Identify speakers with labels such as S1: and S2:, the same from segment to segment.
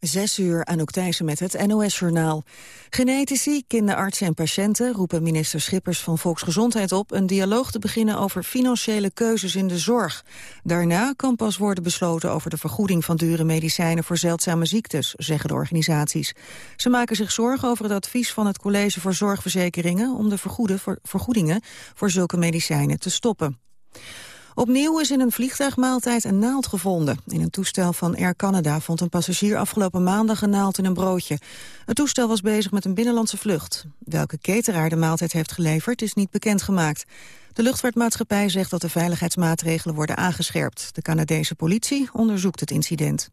S1: Zes uur aan Thijssen met het NOS-journaal. Genetici, kinderartsen en patiënten roepen minister Schippers van Volksgezondheid op een dialoog te beginnen over financiële keuzes in de zorg. Daarna kan pas worden besloten over de vergoeding van dure medicijnen voor zeldzame ziektes, zeggen de organisaties. Ze maken zich zorgen over het advies van het College voor Zorgverzekeringen om de vergoedingen voor zulke medicijnen te stoppen. Opnieuw is in een vliegtuigmaaltijd een naald gevonden. In een toestel van Air Canada vond een passagier afgelopen maandag een naald in een broodje. Het toestel was bezig met een binnenlandse vlucht. Welke cateraar de maaltijd heeft geleverd is niet bekendgemaakt. De luchtvaartmaatschappij zegt dat de veiligheidsmaatregelen worden aangescherpt. De Canadese politie onderzoekt het incident.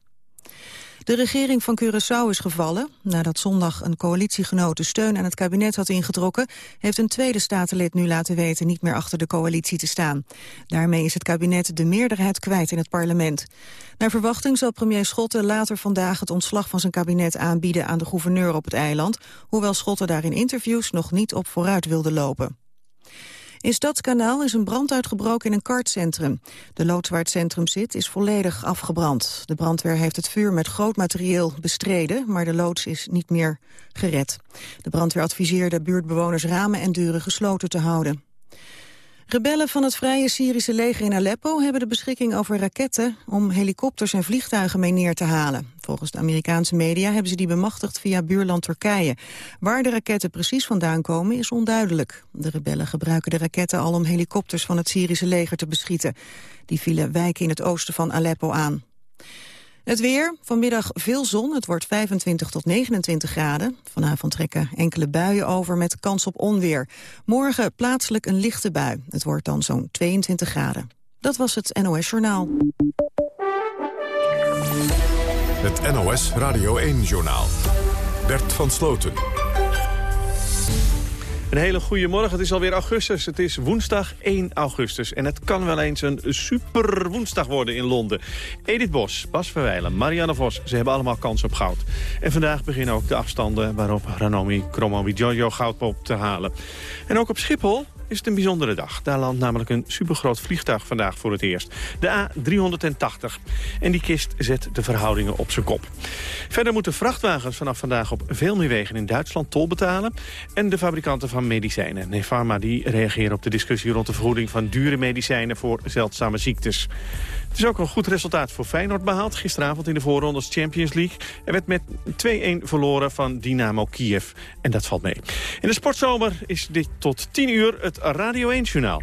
S1: De regering van Curaçao is gevallen. Nadat zondag een coalitiegenoot de steun aan het kabinet had ingetrokken... heeft een tweede statenlid nu laten weten niet meer achter de coalitie te staan. Daarmee is het kabinet de meerderheid kwijt in het parlement. Naar verwachting zal premier Schotten later vandaag het ontslag van zijn kabinet aanbieden aan de gouverneur op het eiland, hoewel Schotten daar in interviews nog niet op vooruit wilde lopen. In Stadskanaal is een brand uitgebroken in een kartcentrum. De loods waar het centrum zit is volledig afgebrand. De brandweer heeft het vuur met groot materieel bestreden, maar de loods is niet meer gered. De brandweer adviseerde buurtbewoners ramen en deuren gesloten te houden. Rebellen van het Vrije Syrische leger in Aleppo hebben de beschikking over raketten om helikopters en vliegtuigen mee neer te halen. Volgens de Amerikaanse media hebben ze die bemachtigd via buurland Turkije. Waar de raketten precies vandaan komen is onduidelijk. De rebellen gebruiken de raketten al om helikopters van het Syrische leger te beschieten. Die vielen wijken in het oosten van Aleppo aan. Het weer, vanmiddag veel zon, het wordt 25 tot 29 graden. Vanavond trekken enkele buien over met kans op onweer. Morgen plaatselijk een lichte bui. Het wordt dan zo'n 22 graden. Dat was het NOS Journaal.
S2: Het NOS Radio 1-journaal. Bert van Sloten.
S3: Een hele goede morgen. Het is alweer augustus. Het is woensdag 1 augustus. En het kan wel eens een super woensdag worden in Londen. Edith Bos, Bas Verwijlen, Marianne Vos, ze hebben allemaal kans op goud. En vandaag beginnen ook de afstanden waarop Ranomi Kromowidjojo Jojo goud op te halen. En ook op Schiphol is het een bijzondere dag. Daar landt namelijk een supergroot vliegtuig vandaag voor het eerst. De A380. En die kist zet de verhoudingen op zijn kop. Verder moeten vrachtwagens vanaf vandaag op veel meer wegen in Duitsland tol betalen. En de fabrikanten van medicijnen, Nefarma, die reageren op de discussie rond de vergoeding van dure medicijnen voor zeldzame ziektes. Het is ook een goed resultaat voor Feyenoord behaald. Gisteravond in de voorrondes Champions League. Er werd met 2-1 verloren van Dynamo Kiev. En dat valt mee. In de sportzomer is dit tot 10 uur het Radio 1-journaal.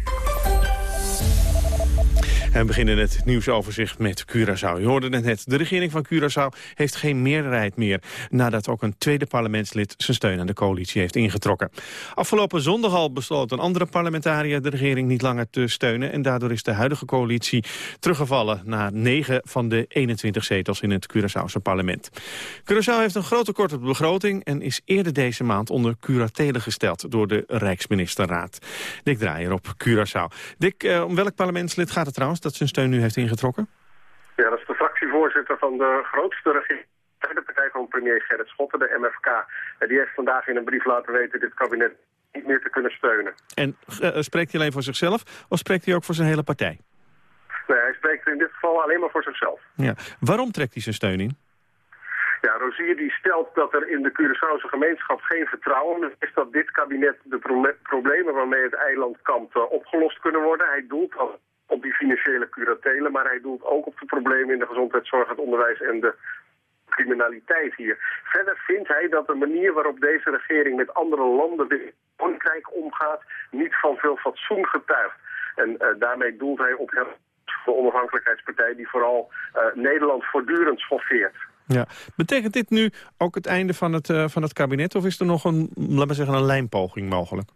S3: En we beginnen het nieuwsoverzicht met Curaçao. Je hoorde het net, de regering van Curaçao heeft geen meerderheid meer... nadat ook een tweede parlementslid zijn steun aan de coalitie heeft ingetrokken. Afgelopen zondag al besloot een andere parlementariër de regering niet langer te steunen... en daardoor is de huidige coalitie teruggevallen naar 9 van de 21 zetels in het Curaçaose parlement. Curaçao heeft een groot tekort op de begroting... en is eerder deze maand onder curatele gesteld door de Rijksministerraad. Dick Draaier op Curaçao. Dick, eh, om welk parlementslid gaat het trouwens? Dat zijn steun nu heeft ingetrokken?
S4: Ja, dat is de fractievoorzitter van de grootste regering de partij van premier Gerrit Schotten, de MFK. En die heeft vandaag in een brief laten weten dit kabinet niet meer te kunnen steunen.
S3: En uh, spreekt hij alleen voor zichzelf of spreekt hij ook voor zijn hele partij?
S4: Nee, hij spreekt in dit geval alleen maar voor zichzelf.
S3: Ja. Waarom trekt hij zijn steun in?
S4: Ja, Rozier die stelt dat er in de Curaçaose gemeenschap geen vertrouwen is dat dit kabinet de problemen waarmee het eiland kampt uh, opgelost kunnen worden. Hij doelt al op die financiële curatelen, maar hij doelt ook op de problemen in de gezondheidszorg, het onderwijs en de criminaliteit hier. Verder vindt hij dat de manier waarop deze regering met andere landen Koninkrijk omgaat niet van veel fatsoen getuigt. En uh, daarmee doelt hij op de onafhankelijkheidspartij die vooral uh, Nederland voortdurend schoffeert.
S3: Ja. Betekent dit nu ook het einde van het, uh, van het kabinet of is er nog een, laten we zeggen, een lijnpoging mogelijk?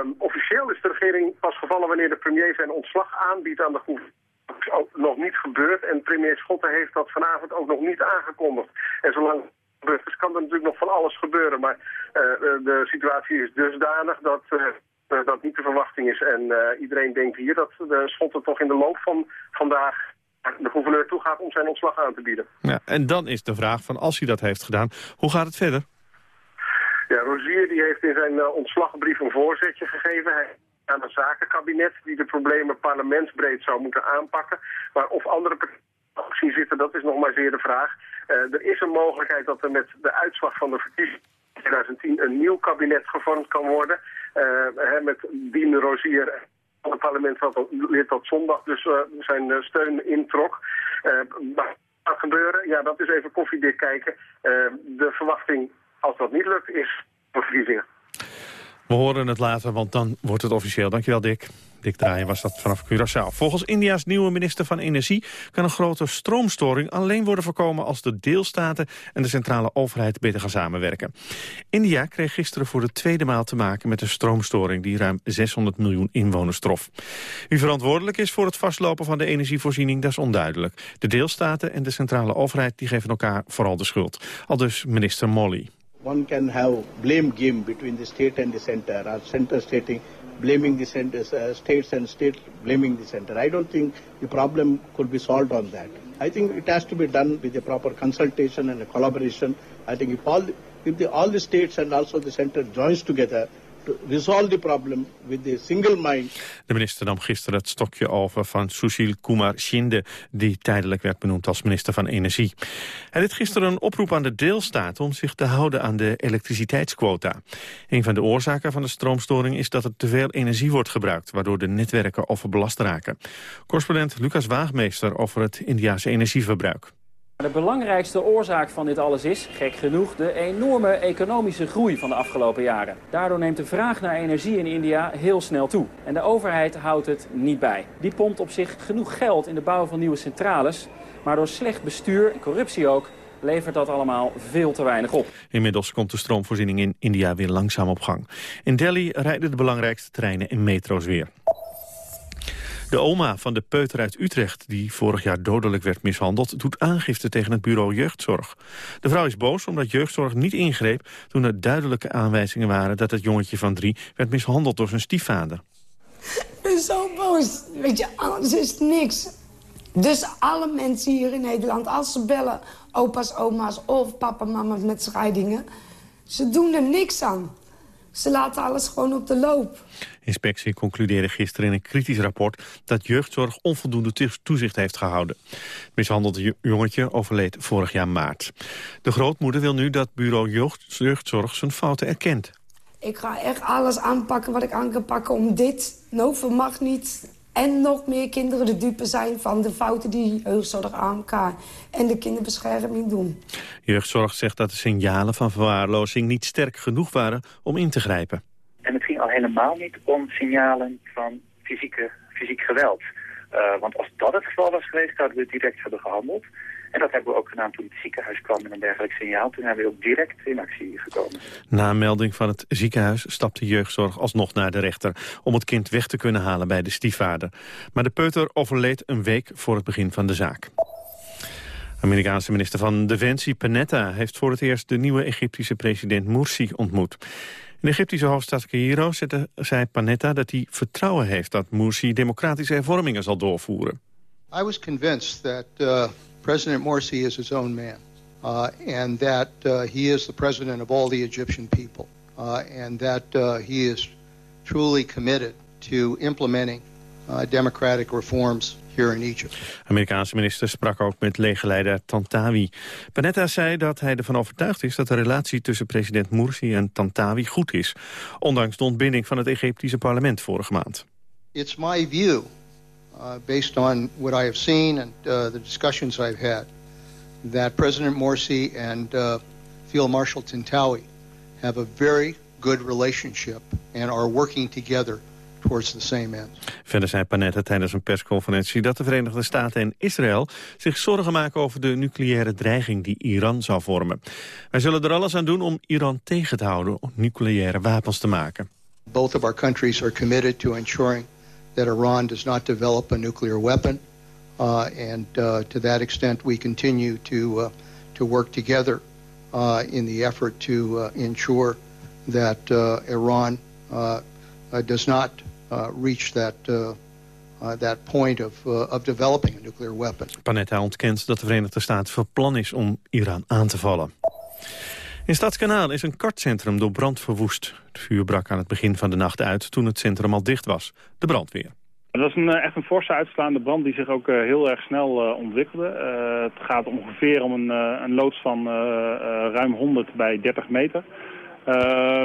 S4: Um, officieel is de regering pas gevallen wanneer de premier zijn ontslag aanbiedt aan de gouverneur. Dat is ook nog niet gebeurd en premier Schotten heeft dat vanavond ook nog niet aangekondigd. En zolang gebeurt kan er natuurlijk nog van alles gebeuren. Maar uh, de situatie is dusdanig dat uh, dat niet de verwachting is. En uh, iedereen denkt hier dat de Schotten toch in de loop van vandaag de gouverneur toegaat om zijn ontslag aan te bieden.
S3: Ja, en dan is de vraag van als hij dat heeft gedaan, hoe gaat het verder?
S4: Ja, Rozier die heeft in zijn uh, ontslagbrief een voorzetje gegeven. Hij aan een zakenkabinet die de problemen parlementsbreed zou moeten aanpakken. Maar of andere zien zitten, dat is nog maar zeer de vraag. er is een mogelijkheid dat er met de uitslag van de verkiezingen 2010 een nieuw kabinet gevormd kan worden. Uh, met Dien Rozier het parlement wat lid tot zondag dus zijn steun introk. maar wat gaat gebeuren? Ja, dat is even koffiedik kijken. de verwachting, als dat niet lukt, is verkiezingen.
S3: We horen het later, want dan wordt het officieel. Dankjewel, Dick. Dick Draaien was dat vanaf Curaçao. Volgens India's nieuwe minister van Energie kan een grote stroomstoring alleen worden voorkomen als de deelstaten en de centrale overheid beter gaan samenwerken. India kreeg gisteren voor de tweede maal te maken met een stroomstoring die ruim 600 miljoen inwoners trof. Wie verantwoordelijk is voor het vastlopen van de energievoorziening, dat is onduidelijk. De deelstaten en de centrale overheid die geven elkaar vooral de schuld. Al dus minister Molly.
S5: One can have blame game between the state and the center, or center stating blaming the center, uh, states and state blaming the center. I don't think the problem could be solved on that. I think it has to be done with a proper consultation and a collaboration. I think if all, if the, all the states and also the center joins together, resolve the problem with the single mind.
S3: De minister nam gisteren het stokje over van Sushil Kumar Shinde... die tijdelijk werd benoemd als minister van Energie. Hij deed gisteren een oproep aan de deelstaat... om zich te houden aan de elektriciteitsquota. Een van de oorzaken van de stroomstoring is dat er te veel energie wordt gebruikt... waardoor de netwerken overbelast raken. Correspondent Lucas Waagmeester over het Indiase energieverbruik.
S6: De belangrijkste oorzaak van dit alles is, gek genoeg, de enorme economische groei van de afgelopen jaren. Daardoor neemt de vraag naar energie in India heel snel toe. En de overheid houdt het niet bij. Die pompt op zich genoeg geld in de bouw van nieuwe centrales, maar door slecht bestuur en corruptie ook levert dat allemaal veel te weinig op.
S3: Inmiddels komt de stroomvoorziening in India weer langzaam op gang. In Delhi rijden de belangrijkste treinen en metro's weer. De oma van de peuter uit Utrecht, die vorig jaar dodelijk werd mishandeld... doet aangifte tegen het bureau jeugdzorg. De vrouw is boos omdat jeugdzorg niet ingreep... toen er duidelijke aanwijzingen waren dat het jongetje van drie... werd mishandeld door zijn stiefvader.
S7: Ik ben zo boos. Weet je, anders is niks. Dus alle mensen hier in Nederland, als ze bellen... opa's, oma's of papa, mama met scheidingen... ze doen er niks aan. Ze laten alles gewoon op de loop.
S3: Inspectie concludeerde gisteren in een kritisch rapport... dat jeugdzorg onvoldoende toezicht heeft gehouden. Het mishandelde jongetje overleed vorig jaar maart. De grootmoeder wil nu dat bureau jeugdzorg zijn fouten erkent.
S7: Ik ga echt alles aanpakken wat ik aan kan pakken om dit... Noven mag niet en nog meer kinderen de dupe zijn van de fouten die jeugdzorg AMK en de kinderbescherming doen.
S3: Jeugdzorg zegt dat de signalen van verwaarlozing niet sterk genoeg waren om in te grijpen.
S8: En het ging al helemaal niet om signalen van fysieke, fysiek geweld. Uh, want als dat het geval was geweest, zouden we direct hebben gehandeld. En dat hebben we ook gedaan toen het ziekenhuis kwam met een dergelijk signaal. Toen hebben we ook direct in actie gekomen.
S3: Na melding van het ziekenhuis stapte jeugdzorg alsnog naar de rechter... om het kind weg te kunnen halen bij de stiefvader. Maar de peuter overleed een week voor het begin van de zaak. Amerikaanse minister van Defensie Panetta heeft voor het eerst de nieuwe Egyptische president Morsi ontmoet. De Egyptische hoofdstad Cairo zei Panetta dat hij vertrouwen heeft dat Morsi democratische hervormingen zal doorvoeren.
S9: I was convinced that uh, President Morsi is his own man, uh, and that uh, he is the president of all the Egyptian people, uh, and that uh, he is truly committed to implementing uh, democratic reforms here in Egypt.
S3: Amerikaanse minister sprak ook met legerleider Tantawi. Panetta zei dat hij ervan overtuigd is dat de relatie tussen president Morsi en Tantawi goed is, ondanks de ontbinding van het Egyptische parlement vorige maand.
S9: It's my view uh, based on what I have seen and uh, the discussions I've had, that President Morsi and uh, Field Marshal Tintawi have a very good relationship and are working together towards the same end.
S3: Verder zei Panetta tijdens een persconferentie dat de Verenigde Staten en Israël zich zorgen maken over de nucleaire dreiging die Iran zou vormen. Wij zullen er alles aan doen om Iran tegen te houden om nucleaire wapens te maken.
S9: Both of our countries are committed to ensuring that Iran does not develop a nuclear weapon. Uh, and uh, to that extent, we continue to, uh, to work together uh, in the effort to uh, ensure that uh, Iran does not reach that, that point of, of developing a nuclear weapon.
S3: Panetta ontkent dat de Verenigde Staten van plan is om Iran aan te vallen. In Stadskanaal is een kartcentrum door brand verwoest. Het vuur brak aan het begin van de nacht uit toen het centrum al dicht was. De brandweer.
S10: Dat was een, echt een forse uitslaande brand die zich ook heel erg snel ontwikkelde. het gaat ongeveer om een, een loods van ruim 100 bij 30 meter.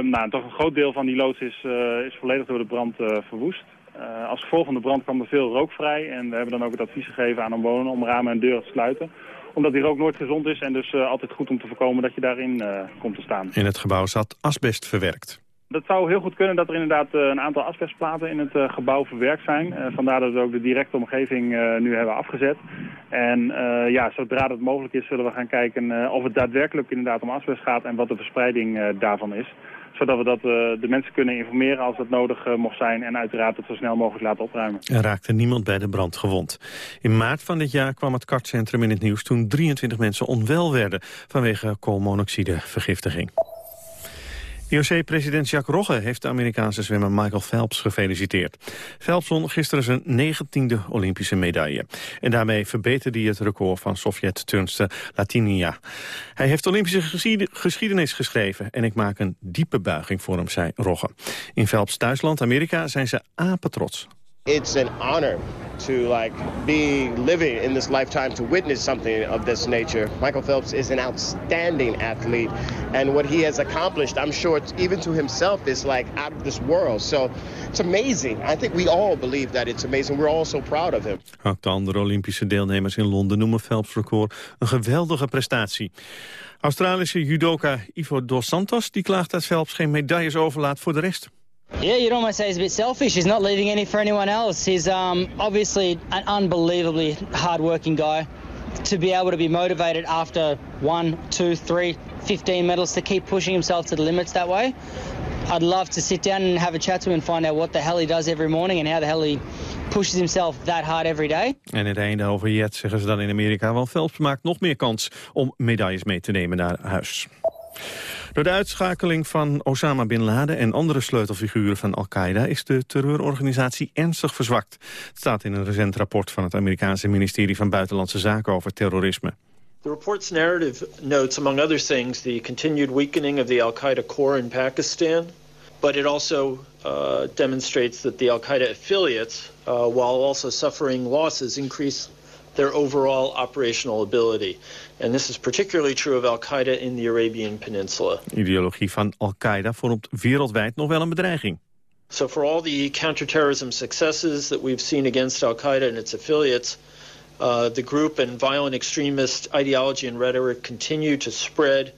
S10: Nou, toch een groot deel van die loods is, is volledig door de brand verwoest. Uh, als gevolg van de brand kwam er veel rook vrij. En we hebben dan ook het advies gegeven aan omwonenden om ramen en deuren te sluiten. Omdat die rook nooit gezond is en dus altijd goed om te voorkomen dat je daarin komt te staan.
S3: In het gebouw zat asbest verwerkt.
S10: Dat zou heel goed kunnen dat er inderdaad een aantal asbestplaten in het gebouw verwerkt zijn. vandaar dat we ook de directe omgeving nu hebben afgezet. En ja, zodra dat mogelijk is zullen we gaan kijken of het daadwerkelijk inderdaad om asbest gaat en wat de verspreiding daarvan is zodat we dat, de mensen kunnen informeren als dat nodig mocht zijn... en uiteraard het zo snel mogelijk laten opruimen.
S3: Er raakte niemand bij de brand gewond. In maart van dit jaar kwam het kartcentrum in het nieuws... toen 23 mensen onwel werden vanwege koolmonoxidevergiftiging. IOC-president Jacques Rogge heeft de Amerikaanse zwemmer Michael Phelps gefeliciteerd. Phelps won gisteren zijn negentiende Olympische medaille. En daarmee verbeterde hij het record van Sovjet-turnster Latinia. Hij heeft Olympische geschiedenis geschreven en ik maak een diepe buiging voor hem, zei Rogge. In Phelps thuisland Amerika zijn ze apetrots.
S11: It's an honor to like be living in this lifetime to witness something of this nature. Michael Phelps is an outstanding athlete and what he has accomplished, I'm sure even to himself is like out of this world. So it's amazing. I think we all believe that it's amazing. We're all so proud of him.
S3: Ook de andere Olympische deelnemers in Londen noemen Phelps record een geweldige prestatie. Australische judoka Ivo Dos Santos die klaagt dat Phelps geen medailles overlaat voor de rest.
S12: Yeah, you'd almost say he's a bit selfish. He's not leaving any for anyone else. He's um, obviously an unbelievably hard-working guy. To be able to be motivated after one, two, three, 15 medals to keep pushing himself to the limits that way. I'd love to sit down and have a chat to him and find out what the hell he does every morning and how the hell he pushes himself that hard every day.
S3: En het einde over Jet zeggen ze dan in Amerika, want Phelps maakt nog meer kans om medailles mee te nemen naar huis. Door de uitschakeling van Osama Bin Laden en andere sleutelfiguren van Al-Qaeda is de terreurorganisatie ernstig verzwakt. Het staat in een recent rapport van het Amerikaanse ministerie van Buitenlandse Zaken over terrorisme.
S13: The report's narrative notes, among other things, the continued weakening of the Al-Qaeda core in Pakistan, but it also uh, demonstrates that the Al-Qaeda affiliates, uh, while also suffering losses, increase their overall operational ability. And this is particularly true of Al-Qaeda in the Arabian Peninsula.
S3: ideologie van Al-Qaeda vormt wereldwijd nog wel een bedreiging.
S13: So for all the counterterrorism successes that we've seen against Al-Qaeda and its affiliates, uh, the group and violent extremist ideology and rhetoric continue to spread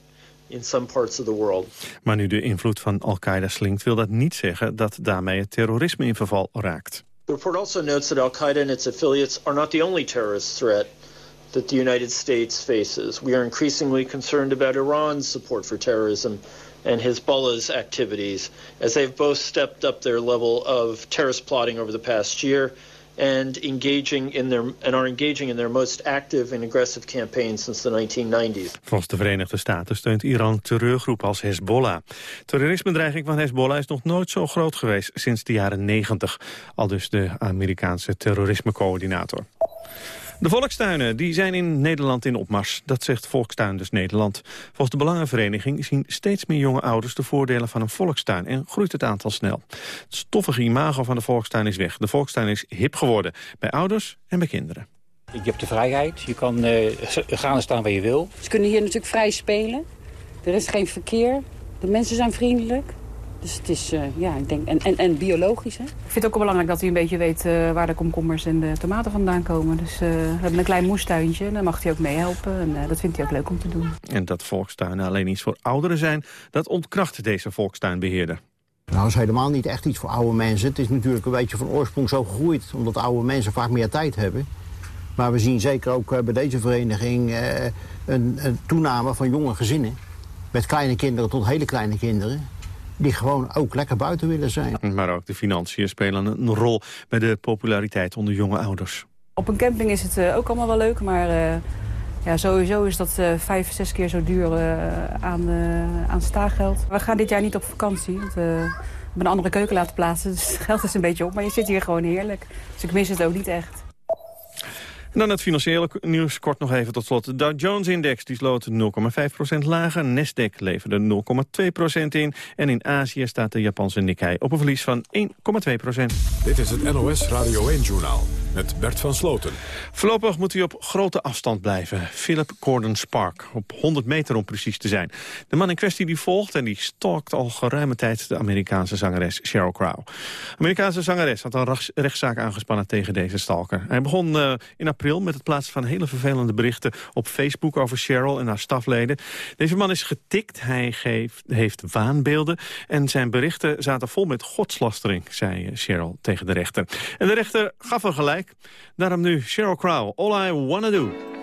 S13: in some parts of the world.
S3: Maar nu de invloed van Al-Qaeda slinkt, wil dat niet zeggen dat daarmee het terrorisme in verval raakt.
S13: The report also notes that Al-Qaeda and its affiliates are not the only terrorist threat that the United States faces. We are increasingly concerned about Iran's support for terrorism and Hezbollah's activities, as they've both stepped up their level of terrorist plotting over the past year and engaging in their and are engaging in their most active and aggressive campaign since the 1990s.
S3: Volgens de Verenigde Staten steunt Iran terreurgroep als Hezbollah. Terrorisme-dreiging van Hezbollah is nog nooit zo groot geweest sinds de jaren 90, al dus de Amerikaanse terrorismecoördinator. De volkstuinen die zijn in Nederland in opmars. Dat zegt Volkstuinders Nederland. Volgens de Belangenvereniging zien steeds meer jonge ouders de voordelen van een volkstuin en groeit het aantal snel. Het stoffige imago van de volkstuin is weg. De volkstuin is hip geworden bij ouders en bij kinderen.
S14: Je hebt de vrijheid, je kan uh, gaan staan waar je wil.
S15: Ze kunnen hier natuurlijk vrij spelen. Er is geen verkeer, de mensen zijn vriendelijk. Dus het is, uh, ja, ik denk, en, en, en biologisch. Hè? Ik vind het ook wel belangrijk dat hij een beetje weet uh, waar de komkommers en de tomaten vandaan komen. Dus uh, we hebben een klein moestuintje en dan mag hij ook meehelpen. En dat vindt hij ook leuk om te doen.
S3: En dat volkstuinen alleen iets voor ouderen zijn, dat ontkracht deze volkstuinbeheerder.
S16: Nou, dat is helemaal niet echt iets voor oude mensen. Het is natuurlijk een beetje van oorsprong zo gegroeid, omdat oude mensen vaak meer tijd hebben. Maar we zien zeker ook bij deze vereniging een, een toename van jonge gezinnen. Met kleine kinderen tot hele kleine kinderen die gewoon ook lekker buiten willen zijn.
S3: Maar ook de financiën spelen een rol bij de populariteit onder jonge ouders.
S15: Op een camping is het uh, ook allemaal wel leuk, maar uh, ja, sowieso is dat uh, vijf, zes keer zo duur aan, aan staaggeld. We gaan dit jaar niet op vakantie, want we hebben een andere keuken laten plaatsen. Dus het geld is een beetje op, maar je zit hier gewoon heerlijk. Dus ik mis het ook niet echt.
S17: En dan het financiële nieuws, kort nog even tot slot. De Dow Jones-index die sloot 0,5% lager. Nasdaq leverde 0,2% in. En in Azië staat de Japanse Nikkei op een verlies van 1,2%
S2: Dit is het NOS Radio 1-journaal met Bert van Sloten.
S17: Voorlopig moet hij op grote afstand blijven. Philip Gordon Spark, op 100 meter om precies te zijn. De man in kwestie die volgt en die stalkt al geruime tijd... de Amerikaanse zangeres Sheryl Crow. De Amerikaanse zangeres had een rechtszaak aangespannen tegen deze stalker. Hij begon uh, in april met het plaatsen van hele vervelende berichten... op Facebook over Sheryl en haar stafleden. Deze man is getikt, hij geeft, heeft waanbeelden... en zijn berichten zaten vol met godslastering, zei Sheryl tegen de rechter. En de rechter gaf er gelijk Daarom nu Sheryl Crow, All I Wanna Do.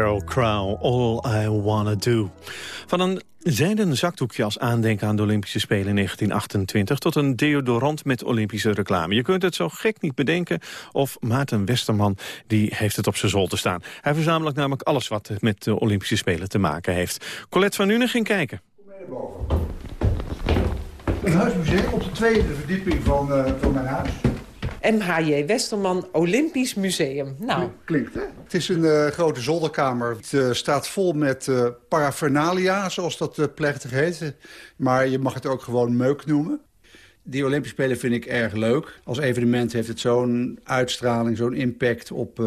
S17: Sheryl Crow, All I Wanna Do. Van een zijden zakdoekje als aandenken aan de Olympische Spelen in 1928... tot een deodorant met Olympische reclame. Je kunt het zo gek niet bedenken of Maarten Westerman die heeft het op zijn zolder staan. Hij verzamelt namelijk alles wat met de Olympische Spelen te maken heeft. Colette van Nuenen ging kijken.
S18: Een huismuseum op de tweede verdieping van, eh, van mijn huis.
S19: MHJ Westerman Olympisch Museum. Nou,
S18: Klinkt, hè? Het is een eh, grote zolderkamer. Het eh, staat vol met eh, paraphernalia, zoals dat plechtig heet. Maar je mag het ook gewoon meuk noemen. Die Olympische Spelen vind ik erg leuk. Als evenement heeft het zo'n uitstraling, zo'n impact op,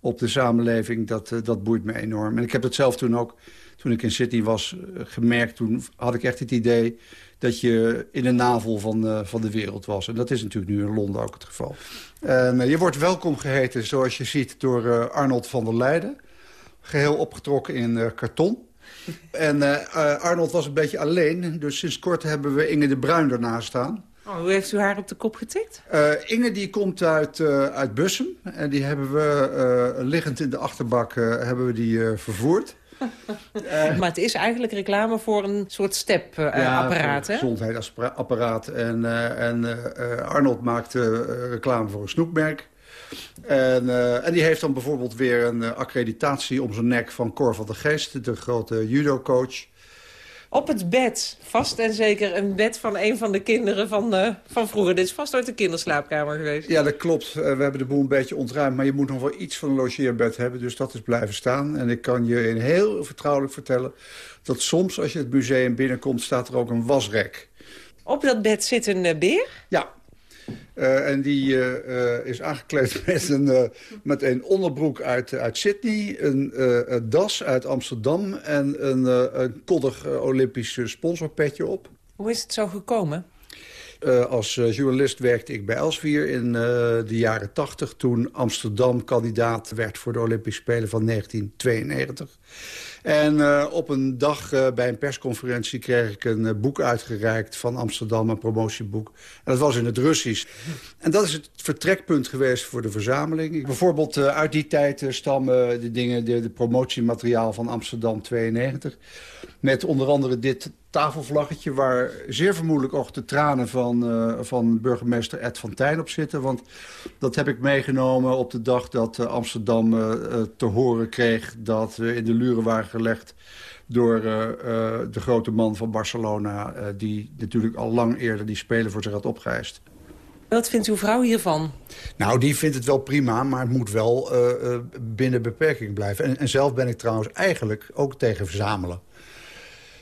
S18: op de samenleving. Dat, dat boeit me enorm. En ik heb dat zelf toen ook, toen ik in Sydney was, gemerkt. Toen had ik echt het idee dat je in de navel van, eh, van de wereld was. En dat is natuurlijk nu in Londen ook het geval. En, eh, je wordt welkom geheten, zoals je ziet, door eh, Arnold van der Leijden. Geheel opgetrokken in karton. En Arnold was een beetje alleen, dus sinds kort hebben we Inge de Bruin ernaast staan.
S19: oh, hoe heeft u haar op de kop getikt?
S18: Inge die komt uit, eh, uit Bussum. En die hebben we liggend in de achterbak hebben we die, vervoerd.
S19: Maar het is eigenlijk reclame voor een soort stepapparaat,
S18: ja,
S19: hè?
S18: gezondheidsapparaat. En, eh, en eh, Arnold maakte eh, reclame voor een snoepmerk. En, eh, en die heeft dan bijvoorbeeld weer een eh, accreditatie om zijn nek van Cor van der Geest, de grote judo-coach.
S19: Op het bed, vast en zeker een bed van een van de kinderen van, eh, van vroeger. Dit is vast ooit de kinderslaapkamer geweest.
S18: Ja, dat klopt. Eh, we hebben de boel een beetje ontruimd. Maar je moet nog wel iets van een logeerbed hebben. Dus dat is blijven staan. En ik kan je in heel vertrouwelijk vertellen... dat soms als je het museum binnenkomt... staat er ook een wasrek.
S19: Op dat bed zit een eh, beer?
S18: Ja. Eh, en die eh, eh, is aangekleed met een, met een onderbroek uit, uit Sydney... Een, das uit Amsterdam... en een, een koddig Olympisch sponsorpetje op.
S19: Hoe is het zo gekomen?
S18: Eh, als eh, journalist werkte ik bij Elsevier in eh, de jaren 80... toen Amsterdam kandidaat werd voor de Olympische Spelen van 1992. En op een dag bij een persconferentie kreeg ik een boek uitgereikt van Amsterdam, een promotieboek. En dat was in het Russisch. En dat is het vertrekpunt geweest voor de verzameling. Ik, bijvoorbeeld uit die tijd stammen de dingen, de promotiemateriaal van Amsterdam 92. Met onder andere dit tafelvlaggetje waar zeer vermoedelijk ook de tranen van, eh, van burgemeester Ed van Tijn op zitten. Want dat heb ik meegenomen op de dag dat eh, Amsterdam eh, te horen kreeg... dat we in de luren waren gelegd door eh, eh, de grote man van Barcelona... eh, die natuurlijk al lang eerder die Spelen voor zich had opgeëist.
S19: Wat vindt uw vrouw hiervan?
S18: Nou, die vindt het wel prima, maar het moet wel eh, eh, binnen beperking blijven. En, en zelf ben ik trouwens eigenlijk ook tegen verzamelen.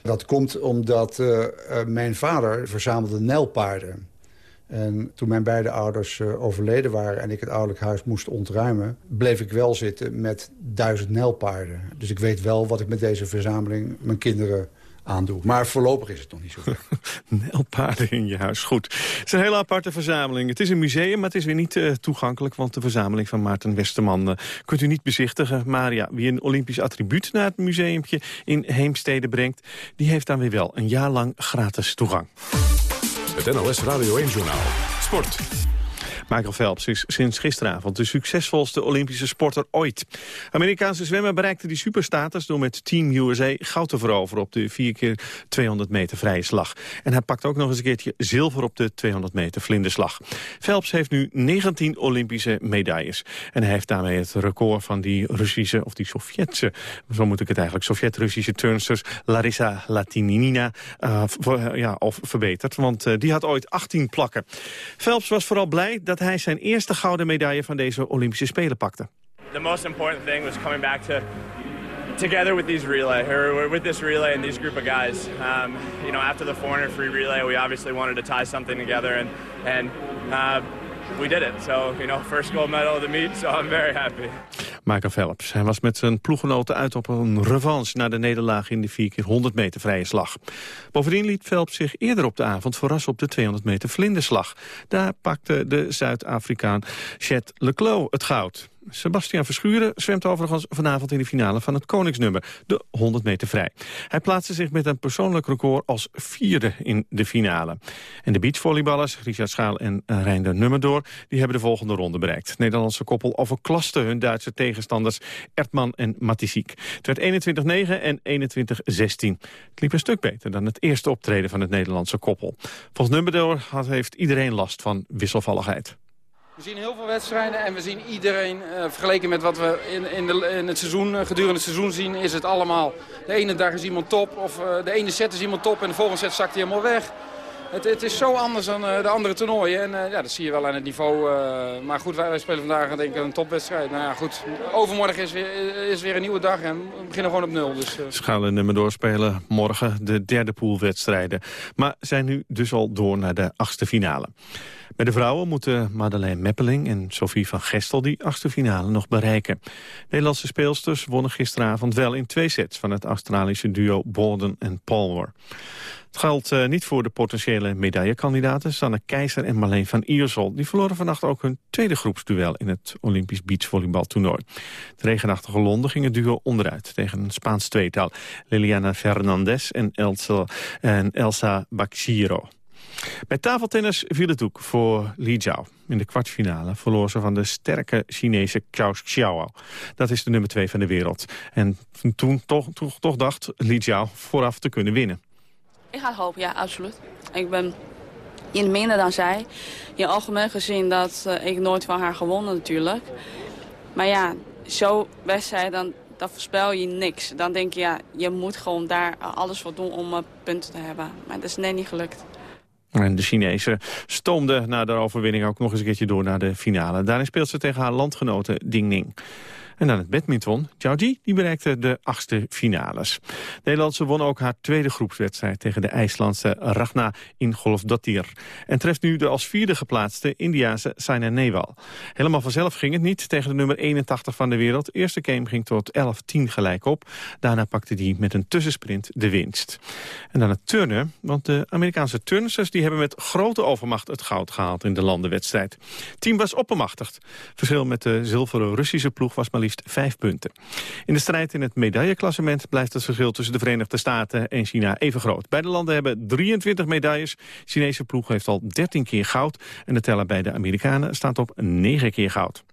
S18: Dat komt omdat eh, eh, mijn vader verzamelde nijlpaarden. En toen mijn beide ouders eh, overleden waren en ik het ouderlijk huis moest ontruimen... bleef ik wel zitten met duizend nijlpaarden. Dus ik weet wel wat ik met deze verzameling mijn kinderen aandoe. Maar voorlopig is het nog niet zo.
S3: Nijlpaarden in je huis, goed. Het is een hele aparte verzameling. Het is een museum, maar het is weer niet eh, toegankelijk... want de verzameling van Maarten Westerman eh, kunt u niet bezichtigen. Maar ja, wie een Olympisch attribuut naar het museumpje in Heemstede brengt... die heeft dan weer wel een jaar lang gratis toegang.
S2: Het NOS Radio 1-journaal. Sport.
S3: Michael Phelps is sinds gisteravond de succesvolste Olympische sporter ooit. Amerikaanse zwemmer bereikte die superstatus door met Team USA goud te veroveren op de 4 keer 200 meter vrije slag. En hij pakt ook nog eens een keertje zilver op de 200 meter vlinderslag. Phelps heeft nu 19 Olympische medailles. En hij heeft daarmee het record van die Russische, of die Sovjetse, zo moet ik het eigenlijk, Sovjet-Russische turnsters Larissa Latinina voor, ja, of verbeterd. Want uh, die had ooit 18 plakken. Phelps was vooral blij dat hij zijn eerste gouden medaille van deze Olympische Spelen pakte.
S20: The most important thing was coming back to together with these relay, or with this relay and these group of guys. Um, you know, after the 400 free relay, we obviously wanted to tie something together, and and uh, we did it. So, you know, first gold medal of the meet, so I'm very happy.
S3: Michael Phelps. Hij was met zijn ploeggenoten uit op een revanche... na de nederlaag in de 4 keer 100 meter vrije slag. Bovendien liet Phelps zich eerder op de avond verrassen op de 200 meter vlinderslag. Daar pakte de Zuid-Afrikaan Chet Leclos het goud. Sebastian Verschuren zwemt overigens vanavond in de finale van het koningsnummer, de 100 meter vrij. Hij plaatste zich met een persoonlijk record als vierde in de finale. En de beachvolleyballers, Richard Schaal en Reinder Nummerdoor, die hebben de volgende ronde bereikt. Het Nederlandse koppel overklaste hun Duitse tegenstanders Ertman en Matisiek. Het werd 21-9 en 21-16. Het liep een stuk beter dan het eerste optreden van het Nederlandse koppel. Volgens Nummerdoor heeft iedereen last van wisselvalligheid.
S21: We zien heel veel wedstrijden en we zien iedereen, uh, vergeleken met wat we in, in, de, in het seizoen, uh, gedurende het seizoen zien, is het allemaal. De ene dag is iemand top of uh, de ene set is iemand top en de volgende set zakt hij helemaal weg. Het, het is zo anders dan de andere toernooien en ja, dat zie je wel aan het niveau. maar goed, wij, wij, spelen vandaag denk ik een topwedstrijd. Nou ja, goed, overmorgen is weer, is weer een nieuwe dag en we beginnen gewoon op nul. Dus,
S3: Schalen nummer doorspelen morgen de derde poolwedstrijden. Maar zijn nu dus al door naar de achtste finale. Bij de vrouwen moeten Madeleine Meppeling en Sophie van Gestel die achtste finale nog bereiken. Nederlandse speelsters wonnen gisteravond wel in twee sets van het Australische duo Borden en Palmer. Het geldt uh, niet voor de potentiële medaillekandidaten Sanne Keizer en Marleen van Iersel. Die verloren vannacht ook hun tweede groepsduel in het Olympisch beachvolleybaltoernooi. Het regenachtige Londen ging het duo onderuit tegen een Spaans tweetal. Liliana Fernandez en Elsa, en Elsa. Bij tafeltennis viel het doek voor Li Jiao. In de kwartfinale verloor ze van de sterke Chinese Xiao Xiao. Dat is de nummer 2 van de wereld. En toen toch, toch, toch dacht Li Jiao vooraf te kunnen winnen.
S22: Ik ga het hopen, ja, absoluut. Ik ben in minder dan zij. In algemeen gezien dat eh, ik nooit van haar gewonnen natuurlijk. Maar ja, zo wedstrijd, dan, dan voorspel je niks. Dan denk je, ja, je moet gewoon daar alles voor doen om eh, punten te hebben. Maar dat is net niet gelukt.
S3: En de Chinezen stoomde na de overwinning ook nog eens een keertje door naar de finale. Daarin speelt ze tegen haar landgenote Ding Ning. En dan het badminton. Zhao Ji die bereikte de achtste finales. Nederlandse won ook haar tweede groepswedstrijd tegen de IJslandse Ragna in Golfdatir. En treft nu de als vierde geplaatste Indiase Saina Nehwal. Helemaal vanzelf ging het niet tegen de nummer 81 van de wereld. Eerste game ging tot 11-10 gelijk op. Daarna pakte die met een tussensprint de winst. En dan het turnen, want de Amerikaanse turnsters die hebben met grote overmacht het goud gehaald in de landenwedstrijd. Team was oppermachtigd. Verschil met de zilveren Russische ploeg was maar liefst vijf punten. In de strijd in het medailleklassement blijft het verschil tussen de Verenigde Staten en China even groot. Beide landen hebben 23 medailles. De Chinese ploeg heeft al 13 keer goud. En de teller bij de Amerikanen staat op 9 keer goud.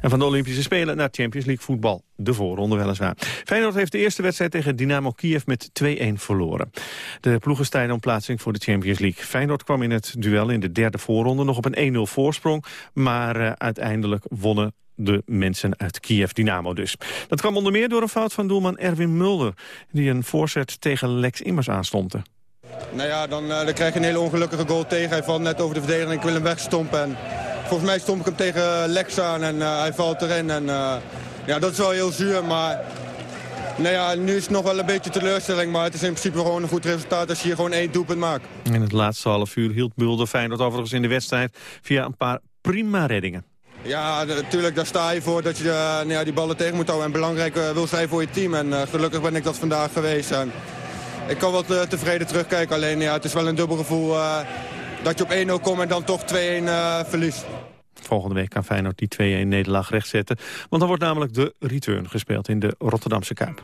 S3: En van de Olympische Spelen naar Champions League voetbal. De voorronde weliswaar. Feyenoord heeft de eerste wedstrijd tegen Dynamo Kiev met 2-1 verloren. De ploegen strijden om plaatsing voor de Champions League. Feyenoord kwam in het duel in de derde voorronde nog op een 1-0 voorsprong. Maar uh, uiteindelijk wonnen de mensen uit Kiev Dynamo dus. Dat kwam onder meer door een fout van doelman Erwin Mulder... die een voorzet tegen Lex Immers aanstompte.
S23: Nou ja, dan, uh, dan krijg je een hele ongelukkige goal tegen. Hij valt net over de verdediger en ik wil hem wegstompen. En volgens mij stomp ik hem tegen Lex aan en uh, hij valt erin. En, uh, ja, dat is wel heel zuur, maar nou ja, nu is het nog wel een beetje teleurstelling. Maar het is in principe gewoon een goed resultaat als je hier gewoon één doelpunt maakt.
S3: In het laatste half uur hield Mulder Feyenoord overigens in de wedstrijd... via een paar prima reddingen.
S23: Ja, natuurlijk, daar sta je voor dat je uh, nou ja, die ballen tegen moet houden. En belangrijk uh, wil zijn voor je team. En uh, gelukkig ben ik dat vandaag geweest. En ik kan wel te, tevreden terugkijken. Alleen ja, het is wel een dubbel gevoel dat je op 1-0 komt en dan toch 2-1 verliest.
S3: Volgende week kan Feyenoord die 2-1 nederlaag rechtzetten. Want dan wordt namelijk de return gespeeld in de Rotterdamse Kuip.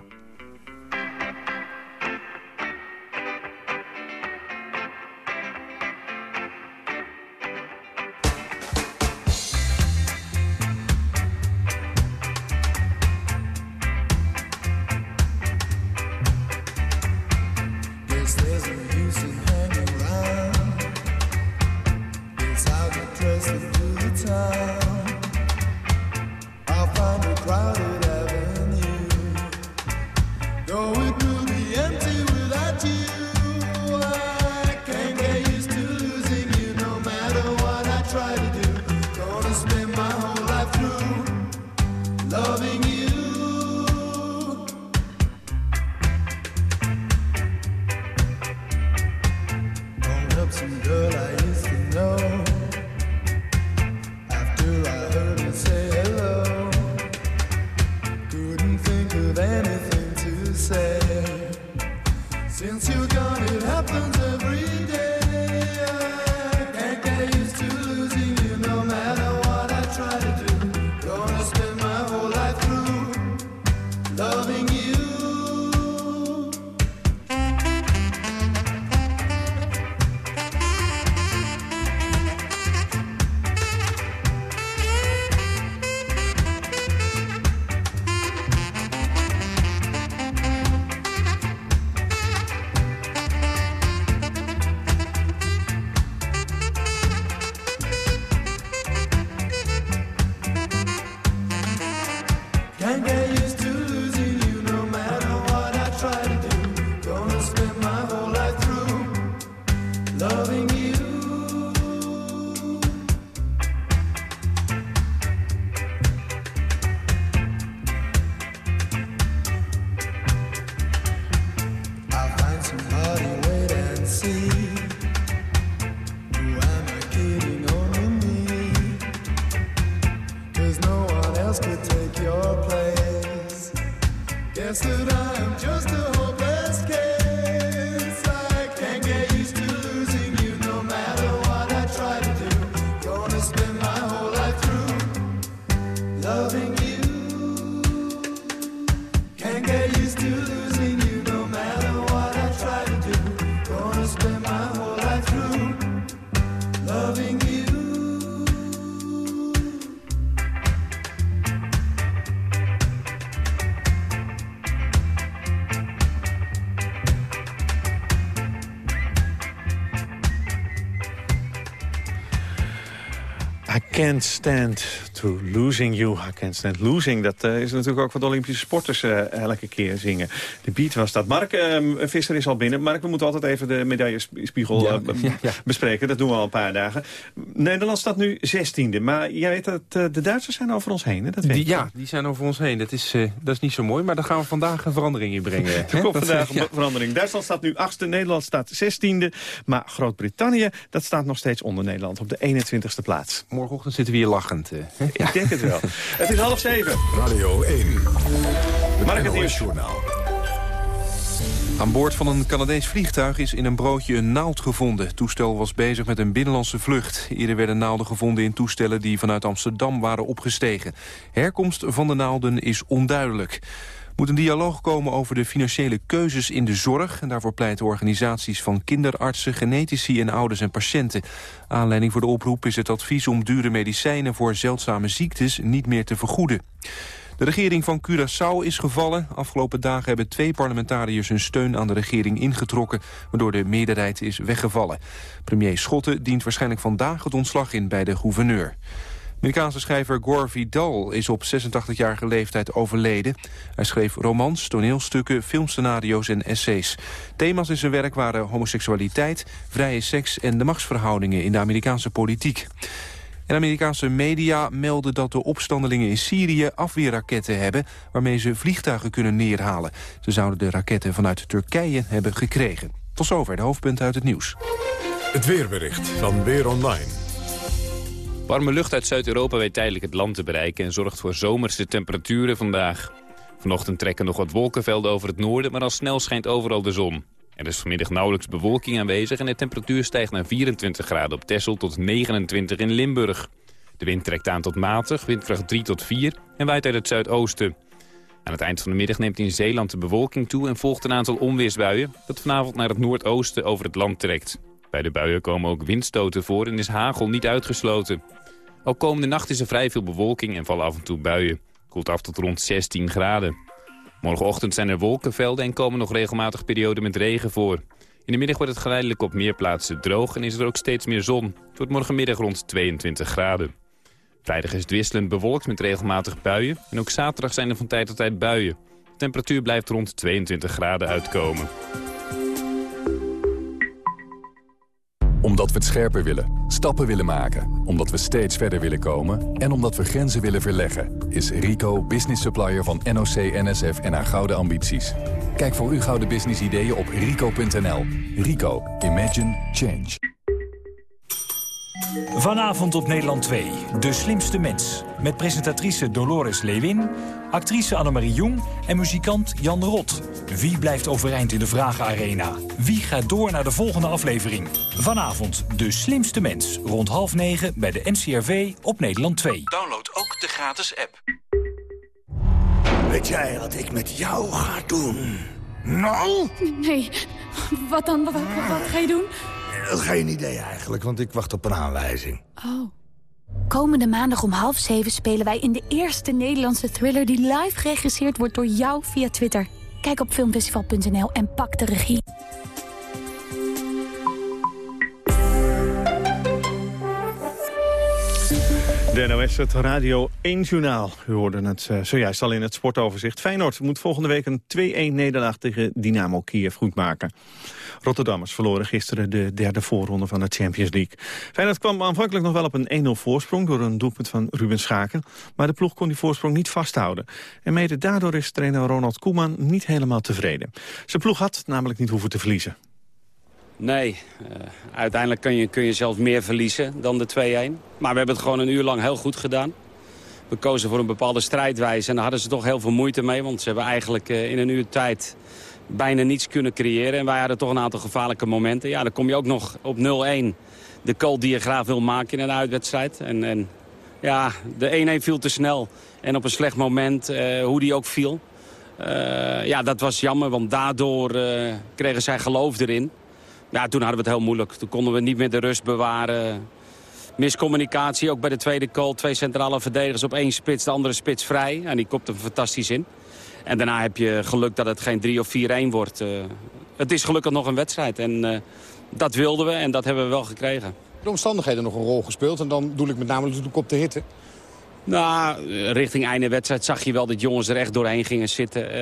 S3: Can't stand to losing you. I can't stand losing. Dat eh, is natuurlijk ook wat Olympische sporters eh, elke keer zingen. De beat was dat. Mark ehm, Visser is al binnen. Mark, we moeten altijd even de medaillespiegel
S24: Ja,
S3: eh, b-
S24: ja, ja.
S3: bespreken. Dat doen we al een paar dagen. Nederland staat nu zestiende. Maar jij weet dat de Duitsers zijn over ons heen. Hè? Dat weet
S24: Die, ja, die zijn over ons heen. Dat is, dat is niet zo mooi, maar daar gaan we vandaag een verandering in brengen.
S3: Er
S24: hè?
S3: komt vandaag een verandering. Duitsland staat nu achtste, Nederland staat zestiende. Maar Groot-Brittannië, dat staat nog steeds onder Nederland op de 21ste plaats.
S24: Morgenochtend zitten we hier lachend. eh,
S3: Ik denk het wel. Het is half zeven.
S2: Radio 1.
S3: Mark het
S2: Het
S3: nieuws.
S2: NOS-journaal.
S24: Aan boord van een Canadees vliegtuig is in een broodje een naald gevonden. Het toestel was bezig met een binnenlandse vlucht. Eerder werden naalden gevonden in toestellen die vanuit Amsterdam waren opgestegen. Herkomst van de naalden is onduidelijk. Moet een dialoog komen over de financiële keuzes in de zorg. En daarvoor pleiten organisaties van kinderartsen, genetici en ouders en patiënten. Aanleiding voor de oproep is het advies om dure medicijnen voor zeldzame ziektes niet meer te vergoeden. De regering van Curaçao is gevallen. Afgelopen dagen hebben twee parlementariërs hun steun aan de regering ingetrokken, waardoor de meerderheid is weggevallen. Premier Schotten dient waarschijnlijk vandaag het ontslag in bij de gouverneur. Amerikaanse schrijver Gore Vidal is op 86-jarige leeftijd overleden. Hij schreef romans, toneelstukken, filmscenario's en essays. Thema's in zijn werk waren homoseksualiteit, vrije seks en de machtsverhoudingen in de Amerikaanse politiek. En Amerikaanse media melden dat de opstandelingen in Syrië afweerraketten hebben... waarmee ze vliegtuigen kunnen neerhalen. Ze zouden de raketten vanuit Turkije hebben gekregen. Tot zover de hoofdpunten uit het nieuws.
S2: Het weerbericht van Weer Online.
S25: Warme lucht uit Zuid-Europa weet tijdelijk het land te bereiken... en zorgt voor zomerse temperaturen vandaag. Vanochtend trekken nog wat wolkenvelden over het noorden... maar al snel schijnt overal de zon. Er is vanmiddag nauwelijks bewolking aanwezig... en de temperatuur stijgt naar 24 graden op Texel tot 29 in Limburg. De wind trekt aan tot matig, windkracht 3 tot 4... en waait uit het zuidoosten. Aan het eind van de middag neemt in Zeeland de bewolking toe... en volgt een aantal onweersbuien... dat vanavond naar het noordoosten over het land trekt. Bij de buien komen ook windstoten voor en is hagel niet uitgesloten. Ook komende nacht is er vrij veel bewolking en vallen af en toe buien. Koelt af tot rond 16 graden. Morgenochtend zijn er wolkenvelden en komen nog regelmatig perioden met regen voor. In de middag wordt het geleidelijk op meer plaatsen droog en is er ook steeds meer zon. Het wordt morgenmiddag rond 22 graden. Vrijdag is het wisselend bewolkt met regelmatig buien. En ook zaterdag zijn er van tijd tot tijd buien. De temperatuur blijft rond 22 graden uitkomen.
S26: Omdat we het scherper willen, stappen willen maken, omdat we steeds verder willen komen en omdat we grenzen willen verleggen, is Rico business supplier van NOC, NSF en haar gouden ambities. Kijk voor uw gouden business ideeën op rico.nl. Rico, imagine change.
S27: Vanavond op Nederland 2, De Slimste Mens. Met presentatrice Dolores Lewin, actrice Annemarie Jong en muzikant Jan Rot. Wie blijft overeind in de Vragenarena? Wie gaat door naar de volgende aflevering? Vanavond De Slimste Mens, rond half negen bij de NCRV op Nederland 2.
S28: Download ook de gratis app.
S29: Weet jij wat ik met jou ga doen? Nou?
S17: Nee, wat dan? Wat, wat, wat ga je doen?
S29: Geen idee eigenlijk, want ik wacht op een aanwijzing.
S17: Oh. Komende maandag om half zeven spelen wij in de eerste Nederlandse thriller... die live geregisseerd wordt door jou via Twitter. Kijk op filmfestival.nl en pak de regie.
S3: De NOS, het Radio 1 Journaal. U hoorde het eh, zojuist al in het sportoverzicht. Feyenoord moet volgende week een 2-1 nederlaag tegen Dynamo Kiev goedmaken. Rotterdammers verloren gisteren de derde voorronde van de Champions League. Feyenoord kwam aanvankelijk nog wel op een 1-0 voorsprong... door een doelpunt van Ruben Schaken. Maar de ploeg kon die voorsprong niet vasthouden. En mede daardoor is trainer Ronald Koeman niet helemaal tevreden. Zijn ploeg had namelijk niet hoeven te verliezen.
S30: Nee, eh, uiteindelijk kun je, kun je zelfs meer verliezen dan de 2-1. Maar we hebben het gewoon een uur lang heel goed gedaan. We kozen voor een bepaalde strijdwijze en daar hadden ze toch heel veel moeite mee. Want ze hebben eigenlijk eh, in een uur tijd bijna niets kunnen creëren. En wij hadden toch een aantal gevaarlijke momenten. Ja, dan kom je ook nog op 0-1. De goal die je graag wil maken in een uitwedstrijd. En, en ja, de 1-1 viel te snel. En op een slecht moment, eh, hoe die ook viel. Ja, dat was jammer, want daardoor kregen zij geloof erin. Ja, toen hadden we het heel moeilijk. Toen konden we niet meer de rust bewaren. Miscommunicatie, ook bij de tweede goal. Twee centrale verdedigers op één spits, de andere spits vrij. En die kopt er fantastisch in. En daarna heb je geluk dat het geen 3 of 4-1 wordt. Eh, het is gelukkig nog een wedstrijd. En eh, dat wilden we en dat hebben we wel gekregen.
S31: de omstandigheden nog een rol gespeeld. En dan doe ik met name natuurlijk op de hitte.
S30: Nou, richting einde wedstrijd zag je wel dat jongens er echt doorheen gingen zitten. Eh,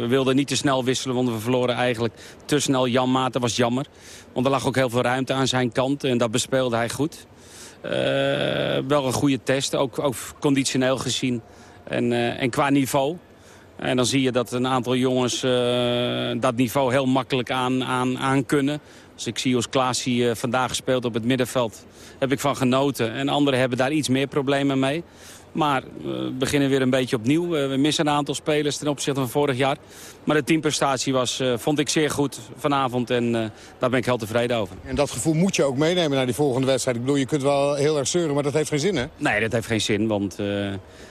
S30: we wilden niet te snel wisselen, want we verloren eigenlijk te snel Jan Maat. Dat was jammer. Want er lag ook heel veel ruimte aan zijn kant en dat bespeelde hij goed. Eh, wel een goede test, ook, ook conditioneel gezien en, eh, en qua niveau. En dan zie je dat een aantal jongens dat niveau heel makkelijk aan, aan, kunnen. Als ik zie hoe Klaas hier vandaag gespeeld op het middenveld, heb ik van genoten. En anderen hebben daar iets meer problemen mee. Maar eh, we beginnen weer een beetje opnieuw. Eh, we missen een aantal spelers ten opzichte van vorig jaar. Maar de teamprestatie was, eh, vond ik zeer goed vanavond. En daar ben ik heel tevreden over.
S31: En dat gevoel moet je ook meenemen naar die volgende wedstrijd. Ik bedoel, je kunt wel heel erg zeuren, maar dat heeft geen zin, hè?
S30: Nee, dat heeft geen zin. Want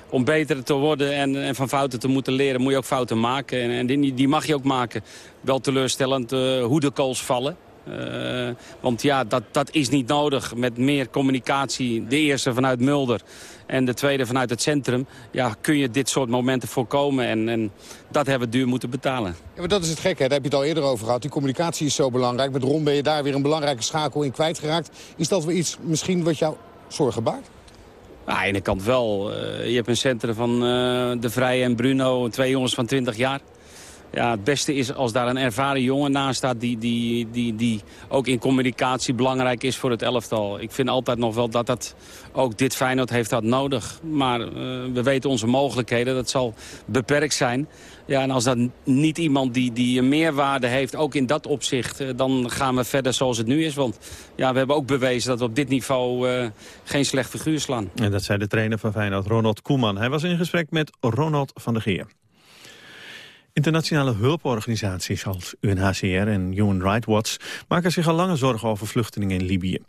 S30: om beter te worden en, en van fouten te moeten leren... moet je ook fouten maken. En, en die, die mag je ook maken. Wel teleurstellend eh, hoe de calls vallen. Eh, want ja, dat, dat is niet nodig. Met meer communicatie, de eerste vanuit Mulder en de tweede vanuit het centrum... Ja, kun je dit soort momenten voorkomen. En, en dat hebben we duur moeten betalen.
S31: Ja, maar dat is het gekke, daar heb je het al eerder over gehad. Die communicatie is zo belangrijk. Met Ron ben je daar weer een belangrijke schakel in kwijtgeraakt. Is dat wel iets misschien wat jou zorgen baart?
S30: Nou, aan de ene kant wel. Eh, je hebt een centrum van eh, De Vrij en Bruno, twee jongens van 20 jaar. Ja, het beste is als daar een ervaren jongen naast staat... Die, die, die, die ook in communicatie belangrijk is voor het elftal. Ik vind altijd nog wel dat dat ook dit Feyenoord heeft dat nodig. Maar eh, we weten onze mogelijkheden, dat zal beperkt zijn. Ja, en als dat niet iemand die, die meerwaarde heeft, ook in dat opzicht... eh, dan gaan we verder zoals het nu is. Want ja, we hebben ook bewezen dat we op dit niveau eh, geen slecht figuur slaan.
S3: En dat zei de trainer van Feyenoord, Ronald Koeman. Hij was in gesprek met Ronald van der Geer. Internationale hulporganisaties als UNHCR en Human Rights Watch maken zich al lange zorgen over vluchtelingen in Libië.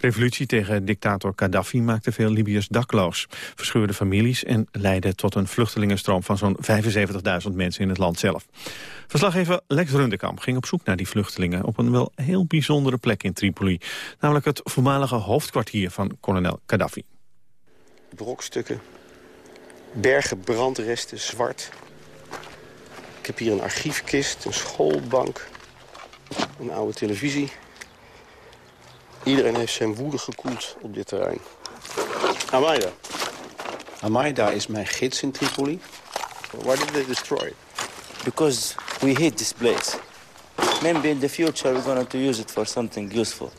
S3: Revolutie tegen dictator Gaddafi maakte veel Libiërs dakloos, verscheurde families en leidde tot een vluchtelingenstroom van zo'n 75.000 mensen in het land zelf. Verslaggever Lex Rundekamp ging op zoek naar die vluchtelingen op een wel heel bijzondere plek in Tripoli, namelijk het voormalige hoofdkwartier van kolonel Gaddafi.
S32: brokstukken, bergen brandresten, zwart. Ik heb hier een archiefkist, een schoolbank, een oude televisie. Iedereen heeft zijn woede gekoeld op dit terrein. Amaida. Amaida is mijn gids in Tripoli. Why did they destroy it?
S33: because we hate this place. Maybe in the future we're going to use it for something useful.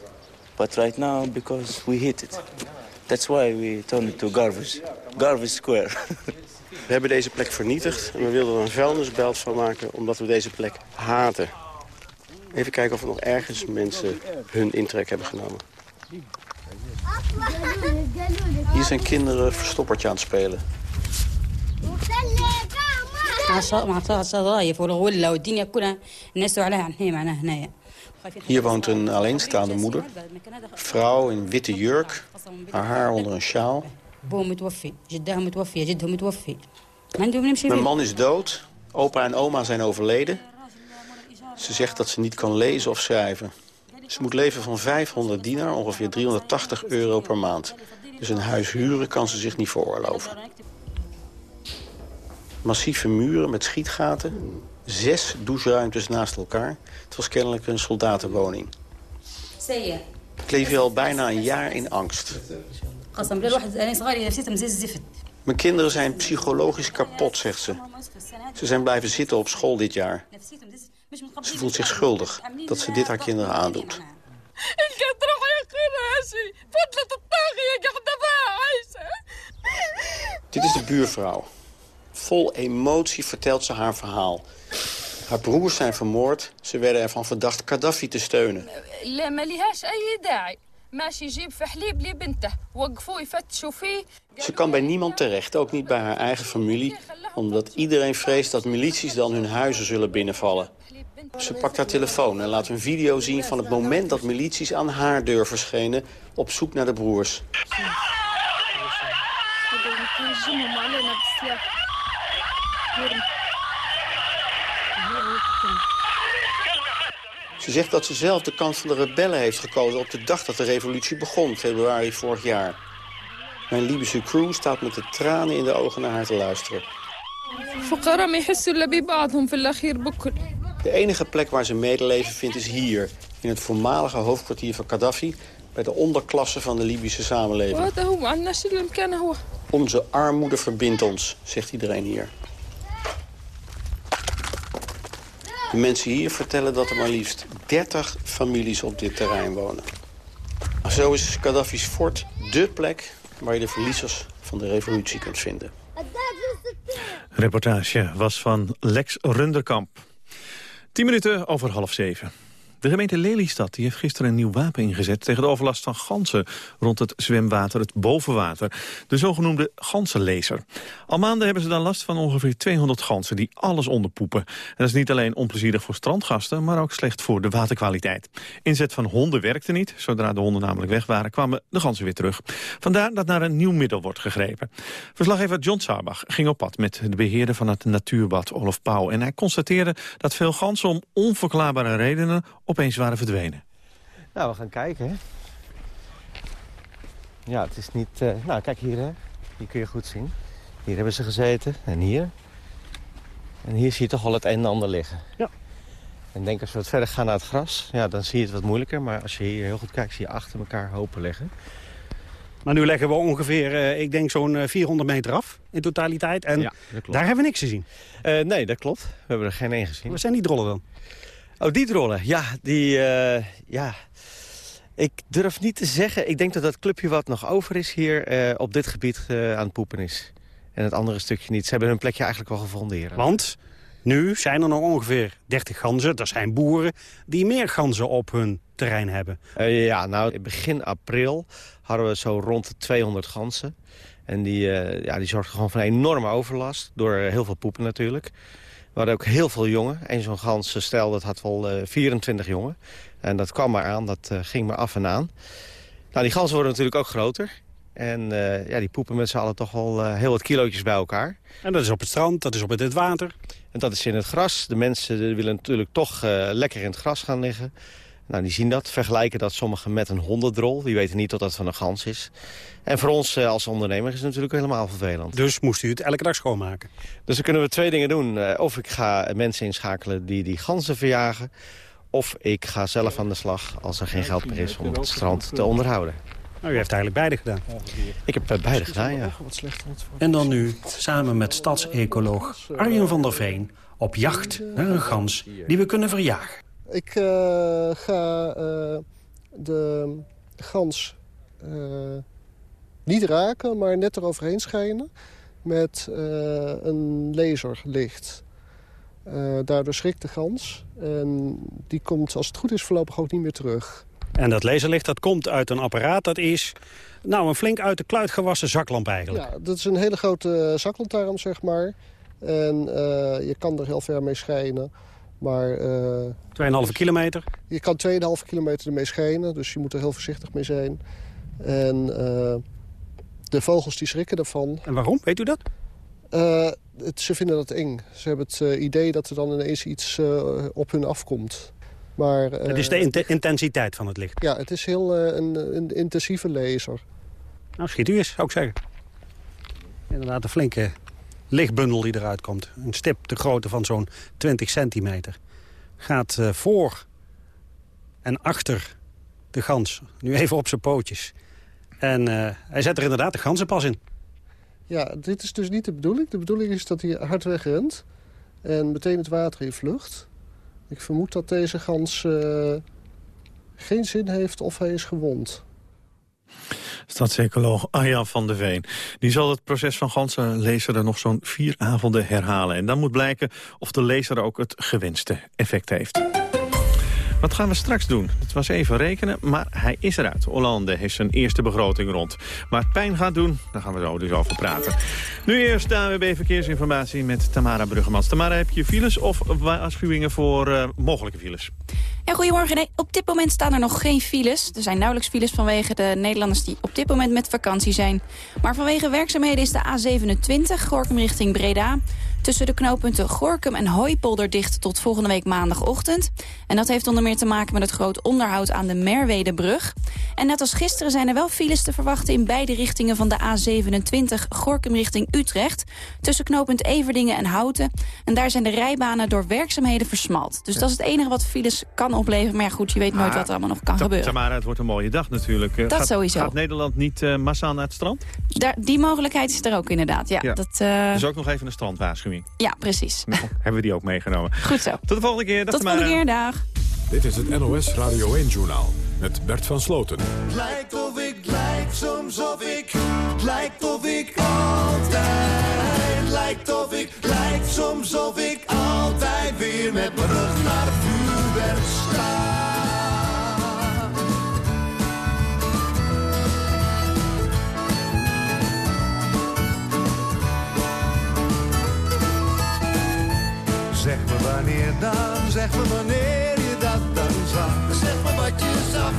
S33: But right now, because we hate it. That's why we turned it to garbage. Garbage Square.
S32: We hebben deze plek vernietigd en we wilden er een vuilnisbelt van maken... omdat we deze plek haten. Even kijken of er nog ergens mensen hun intrek hebben genomen. Hier zijn kinderen verstoppertje aan het spelen. Hier woont een alleenstaande moeder. Vrouw in witte jurk, haar haar onder een sjaal. Mijn man is dood. Opa en oma zijn overleden. Ze zegt dat ze niet kan lezen of schrijven. Ze moet leven van 500 dinar, ongeveer 380 euro per maand. Dus een huis huren kan ze zich niet veroorloven. Massieve muren met schietgaten. Zes doucheruimtes naast elkaar. Het was kennelijk een soldatenwoning. Ik leef hier al bijna een jaar in angst. Mijn kinderen zijn psychologisch kapot, zegt ze. Ze zijn blijven zitten op school dit jaar. Ze voelt zich schuldig dat ze dit haar kinderen aandoet. Dit is de buurvrouw. Vol emotie vertelt ze haar verhaal. Haar broers zijn vermoord. Ze werden ervan verdacht Gaddafi te steunen. Ze kan bij niemand terecht, ook niet bij haar eigen familie... omdat iedereen vreest dat milities dan hun huizen zullen binnenvallen. Ze pakt haar telefoon en laat een video zien van het moment dat milities aan haar deur verschenen... op zoek naar de broers. Ze zegt dat ze zelf de kant van de rebellen heeft gekozen op de dag dat de revolutie begon, februari vorig jaar. Mijn Libische crew staat met de tranen in de ogen naar haar te luisteren. De enige plek waar ze medeleven vindt is hier, in het voormalige hoofdkwartier van Gaddafi, bij de onderklasse van de Libische samenleving. Onze armoede verbindt ons, zegt iedereen hier. De mensen hier vertellen dat er maar liefst 30 families op dit terrein wonen. Zo is Gaddafi's fort dé plek waar je de verliezers van de revolutie kunt vinden.
S3: Reportage was van Lex Runderkamp. 10 minuten over half zeven. De gemeente Lelystad die heeft gisteren een nieuw wapen ingezet... tegen de overlast van ganzen rond het zwemwater, het bovenwater. De zogenoemde ganzenlezer. Al maanden hebben ze dan last van ongeveer 200 ganzen... die alles onderpoepen. En dat is niet alleen onplezierig voor strandgasten... maar ook slecht voor de waterkwaliteit. Inzet van honden werkte niet. Zodra de honden namelijk weg waren, kwamen de ganzen weer terug. Vandaar dat naar een nieuw middel wordt gegrepen. Verslaggever John Sarbach ging op pad met de beheerder van het natuurbad Olof Pauw. En hij constateerde dat veel ganzen om onverklaarbare redenen opeens waren verdwenen.
S34: Nou, we gaan kijken, hè. Ja, het is niet... eh, Nou, kijk hier, hè. Hier kun je goed zien. Hier hebben ze gezeten. En hier. En hier zie je toch al het een en ander liggen.
S35: Ja.
S34: En denk als we wat verder gaan naar het gras, ja, dan zie je het wat moeilijker. Maar als je hier heel goed kijkt, zie je achter elkaar hopen liggen.
S35: Maar nu leggen we ongeveer, eh, ik denk zo'n eh, 400 meter af in totaliteit. En
S34: Ja,
S35: daar hebben we niks gezien.
S34: Eh, nee, dat klopt. We hebben er geen één gezien.
S35: Wat zijn die drollen dan?
S34: Oh, die drollen. Ja, die... eh, ja. Ik durf niet te zeggen. Ik denk dat dat clubje wat nog over is hier eh, op dit gebied eh, aan het poepen is. En het andere stukje niet. Ze hebben hun plekje eigenlijk wel gevonden hier.
S35: Want nu zijn er nog ongeveer 30 ganzen. Er zijn boeren die meer ganzen op hun terrein hebben.
S34: Ja, nou, begin april hadden we zo rond de 200 ganzen. En die, ja, die zorgden gewoon voor een enorme overlast. Door heel veel poepen natuurlijk. We hadden ook heel veel jongen. Eén zo'n gansstel dat had wel eh 24 jongen. En dat kwam maar aan, dat eh, ging maar af en aan. Nou, die ganzen worden natuurlijk ook groter. En eh, ja, die poepen met z'n allen toch wel eh, heel wat kilootjes bij elkaar.
S35: En dat is op het strand, dat is op het water.
S34: En dat is in het gras. De mensen willen natuurlijk toch eh, lekker in het gras gaan liggen. Nou, die zien dat, vergelijken dat sommigen met een hondendrol. Die weten niet dat dat van een gans is. En voor ons eh, als ondernemer is het natuurlijk helemaal vervelend.
S35: Dus moest u het elke dag schoonmaken?
S34: Dus dan kunnen we twee dingen doen. Eh, of ik ga mensen inschakelen die die ganzen verjagen... of ik ga zelf aan de slag als er geen geld meer is om het strand te onderhouden.
S35: Nou, u heeft eigenlijk beide gedaan.
S34: Ik heb eh, beide gedaan, ja.
S35: En dan nu, samen met stadsecoloog Arjen van der Veen... op jacht naar een gans die we kunnen verjagen.
S36: Ik eh, ga eh, de gans eh, niet raken, maar net eroverheen schijnen met een laserlicht. Daardoor schrikt de gans en die komt als het goed is voorlopig ook niet meer terug.
S35: En dat laserlicht dat komt uit een apparaat dat is... nou, een flink uit de kluit gewassen zaklamp eigenlijk.
S36: Ja, dat is een hele grote zaklantaarn, zeg maar. En je kan er heel ver mee schijnen. Maar eh,
S35: 2,5 kilometer.
S36: je kan 2,5 kilometer ermee schijnen, dus je moet er heel voorzichtig mee zijn. En eh, de vogels die schrikken daarvan.
S35: En waarom? Weet u dat?
S36: Eh, het, ze vinden dat eng. Ze hebben het idee dat er dan ineens iets op hun afkomt. Maar,
S35: het is de int- intensiteit van het licht.
S36: Ja, het is heel een, een intensieve laser.
S35: Nou, schiet u eens, zou ik zeggen. Inderdaad, een flinke lichtbundel die eruit komt. Een stip de grootte van zo'n 20 centimeter. Gaat eh, voor en achter de gans. Nu even op zijn pootjes. En eh, hij zet er inderdaad de ganzenpas in.
S36: Ja, dit is dus niet de bedoeling. De bedoeling is dat hij hard wegrent en meteen het water in vlucht. Ik vermoed dat deze gans eh, geen zin heeft of hij is gewond.
S3: Stadsecoloog Arjan van de Veen. Die zal het proces van ganzenlezer nog zo'n vier avonden herhalen. En dan moet blijken of de lezer ook het gewenste effect heeft. Wat gaan we straks doen? Het was even rekenen, maar hij is eruit. Hollande heeft zijn eerste begroting rond. Maar het pijn gaat doen, daar gaan we zo dus over praten. Nu eerst de AWB Verkeersinformatie met Tamara Bruggemans. Tamara, heb je files of waarschuwingen voor eh, mogelijke files?
S37: Ja, goedemorgen. Op dit moment staan er nog geen files. Er zijn nauwelijks files vanwege de Nederlanders die op dit moment met vakantie zijn. Maar vanwege werkzaamheden is de A27, Gorkum richting Breda. Tussen de knooppunten Gorkum en Hooipolder dicht tot volgende week maandagochtend. En dat heeft onder meer te maken met het groot onderhoud aan de Merwedebrug. En net als gisteren zijn er wel files te verwachten in beide richtingen van de A27 Gorkum richting Utrecht. Tussen knooppunt Everdingen en Houten. En daar zijn de rijbanen door werkzaamheden versmald. Dus dat is het enige wat files kan opleveren. Maar ja, goed, je weet nooit
S3: Maar-
S37: wat er allemaal nog kan gebeuren.
S3: Tamara, het wordt een mooie dag natuurlijk. Eh,
S37: Dat
S3: gaat,
S37: sowieso.
S3: Gaat Nederland niet eh, massaal naar het strand?
S37: Daar, die mogelijkheid is er ook inderdaad. Ja,
S3: Ja.
S37: Dat, eh,
S3: Dus ook nog even een strandwaarschuwing.
S37: Ja precies.
S3: Nou, hebben we die ook meegenomen.
S37: Goed zo.
S3: Tot de volgende keer. Dag
S37: Tot de volgende keer, dag.
S2: Dit is het NOS Radio 1-journaal met Bert van Sloten.
S29: Lijkt of ik, lijkt soms of ik, lijkt of ik altijd, lijkt of ik, lijkt soms of ik altijd weer met mijn rug naar het vuurwerk dan, zeg me wanneer je dat dan zag. Zeg me wat je zag.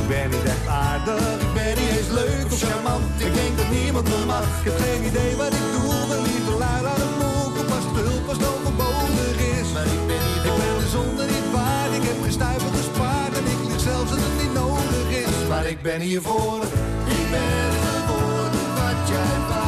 S29: Ik ben niet echt aardig, ik ben niet eens leuk of charmant. Ik denk dat niemand me mag. Ik heb geen idee wat ik doe, ben liever lui aan het mogen. Pas de hulp als is. Maar ik ben niet Ik ben de zonde niet waard, ik heb geen stuiver gespaard. En ik lieg zelfs dat het niet nodig is. Maar ik ben hiervoor, ik ben geworden wat jij wou.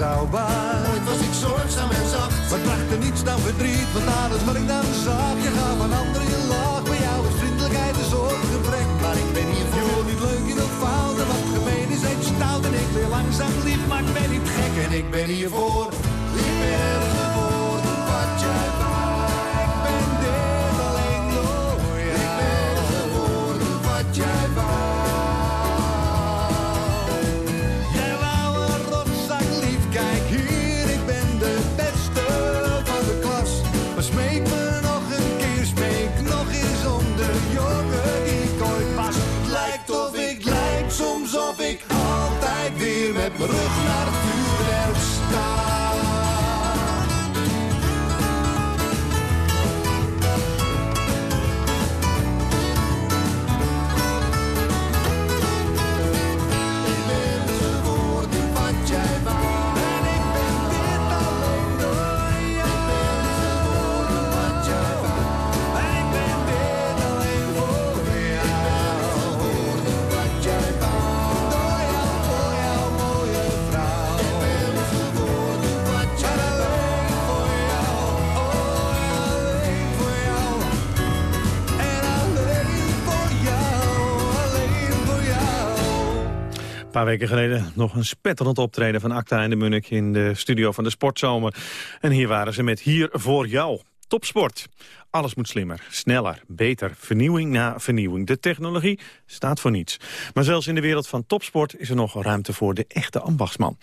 S29: Betrouwbaar. Ooit was ik zorgzaam en zacht. Maar bracht er niets dan verdriet, want alles wat ik dan zag. Je gaf aan anderen je lach. Bij jou is vriendelijkheid een soort gebrek. Maar ik ben hier voor. Je wil niet leuk, je wil fout. En wat gemeen is, je stout. En ik leer langzaam lief, maar ik ben niet gek. En ik ben hiervoor. Ik ben geworden wat jij rug naar
S3: paar weken geleden nog een spetterend optreden van Acta en de Munnik in de studio van de Sportzomer. En hier waren ze met Hier voor jou. Topsport. Alles moet slimmer, sneller, beter, vernieuwing na vernieuwing. De technologie staat voor niets. Maar zelfs in de wereld van topsport is er nog ruimte voor de echte ambachtsman.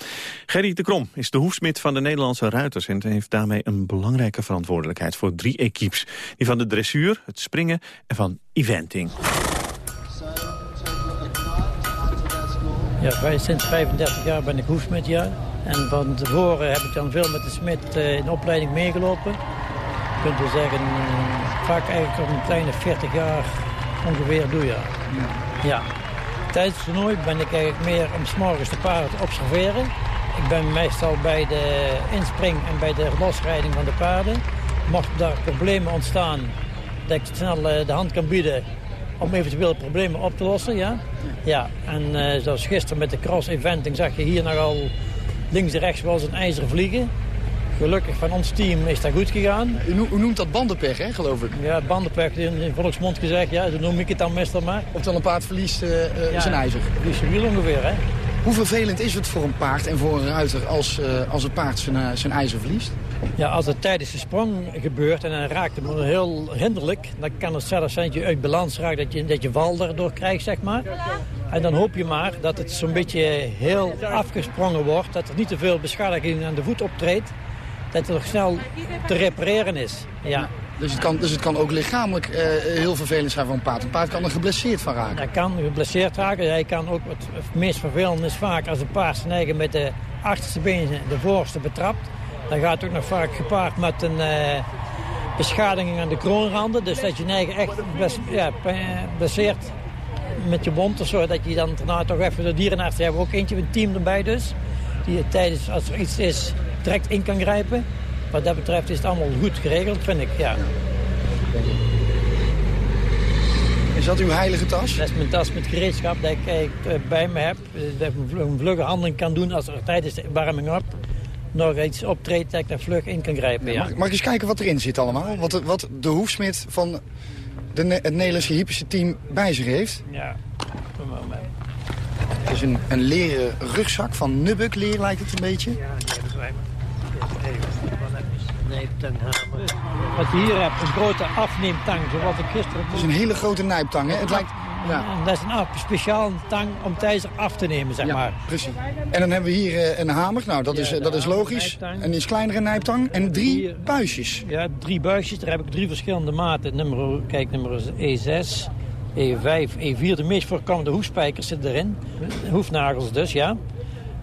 S3: Gerry de Krom is de hoefsmid van de Nederlandse ruiters... en heeft daarmee een belangrijke verantwoordelijkheid voor drie equipes. Die van de dressuur, het springen en van eventing.
S38: Ja, sinds 35 jaar ben ik hoefsmid, ja. En van tevoren heb ik dan veel met de smid eh, in opleiding meegelopen. Je kunt wel zeggen, eh, vaak eigenlijk al een kleine 40 jaar ongeveer doe je. Ja. Tijdens het toernooi ben ik eigenlijk meer om 's morgens de paarden te observeren. Ik ben meestal bij de inspring en bij de losrijding van de paarden. Mocht daar problemen ontstaan, dat ik snel eh, de hand kan bieden om eventueel problemen op te lossen, ja. Ja, en eh, zoals gisteren met de cross-eventing zag je hier nogal links en rechts wel eens een ijzeren vliegen. Gelukkig van ons team is dat goed gegaan.
S39: U noemt dat bandenpech, hè, geloof ik?
S38: Ja, bandenpech in, in volksmond gezegd, ja, zo noem ik het dan meestal maar.
S39: Oftewel een paard verliest eh, eh,
S38: Ja,
S39: zijn ijzer.
S38: verliest zijn wiel ongeveer, hè.
S39: Hoe vervelend is het voor een paard en voor een ruiter als, eh, als het paard zijn, zijn ijzer verliest?
S38: Ja, als het tijdens de sprong gebeurt en dan raakt hem heel hinderlijk... dan kan het zelfs zijn dat je uit balans raakt, dat je, dat je wal daardoor krijgt, zeg maar. En dan hoop je maar dat het zo'n beetje heel afgesprongen wordt... dat er niet te veel beschadiging aan de voet optreedt... dat het nog snel te repareren is, ja.
S39: Dus het kan, dus het kan ook lichamelijk eh, heel vervelend zijn voor een paard. Een paard kan er geblesseerd van raken.
S38: Hij kan geblesseerd raken. Hij kan ook, het meest vervelend is vaak als een paard zijn eigen met de achterste benen de voorste betrapt. Dan gaat het ook nog vaak gepaard met een eh, beschadiging aan de kroonranden. Dus dat je neigen echt bes, ja, blesseert met je wond of zo. Dat je dan daarna toch even de dierenarts, die hebben we ook eentje een team erbij dus. Die tijdens, als er iets is, direct in kan grijpen. Wat dat betreft is het allemaal goed geregeld, vind ik, ja.
S39: Is dat uw heilige tas?
S38: Dat is mijn tas met gereedschap dat ik eh, bij me heb. Dat ik een vlug- een vlugge handeling kan doen als er tijdens de warming-up nog iets optreedt dat ik daar vlug in kan grijpen. Ja.
S39: Mag, mag ik eens kijken wat erin zit allemaal? Wat, de- wat de hoefsmid van de, het Nederlandse hypische team bij zich heeft?
S38: Ja, een moment.
S39: Het is een, een leren rugzak van Nubuck leer lijkt het een beetje.
S38: Neeptanghamer. Wat je hier hebt, een grote afneemtang, zoals ik gisteren...
S39: Het is een hele grote nijptang, hè? Het lijkt... Ja.
S38: Dat is een speciaal tang om tijdens af te nemen, zeg maar.
S39: precies. En dan hebben we hier eh, een hamer. Nou, dat is, eh, dat is logisch. Een iets kleinere nijptang. En drie buisjes.
S38: Ja, drie buisjes. Daar heb ik drie verschillende maten. Nummer, kijk, nummer E6, E5, E4. De meest voorkomende hoefspijkers zitten erin. Hoefnagels dus, ja.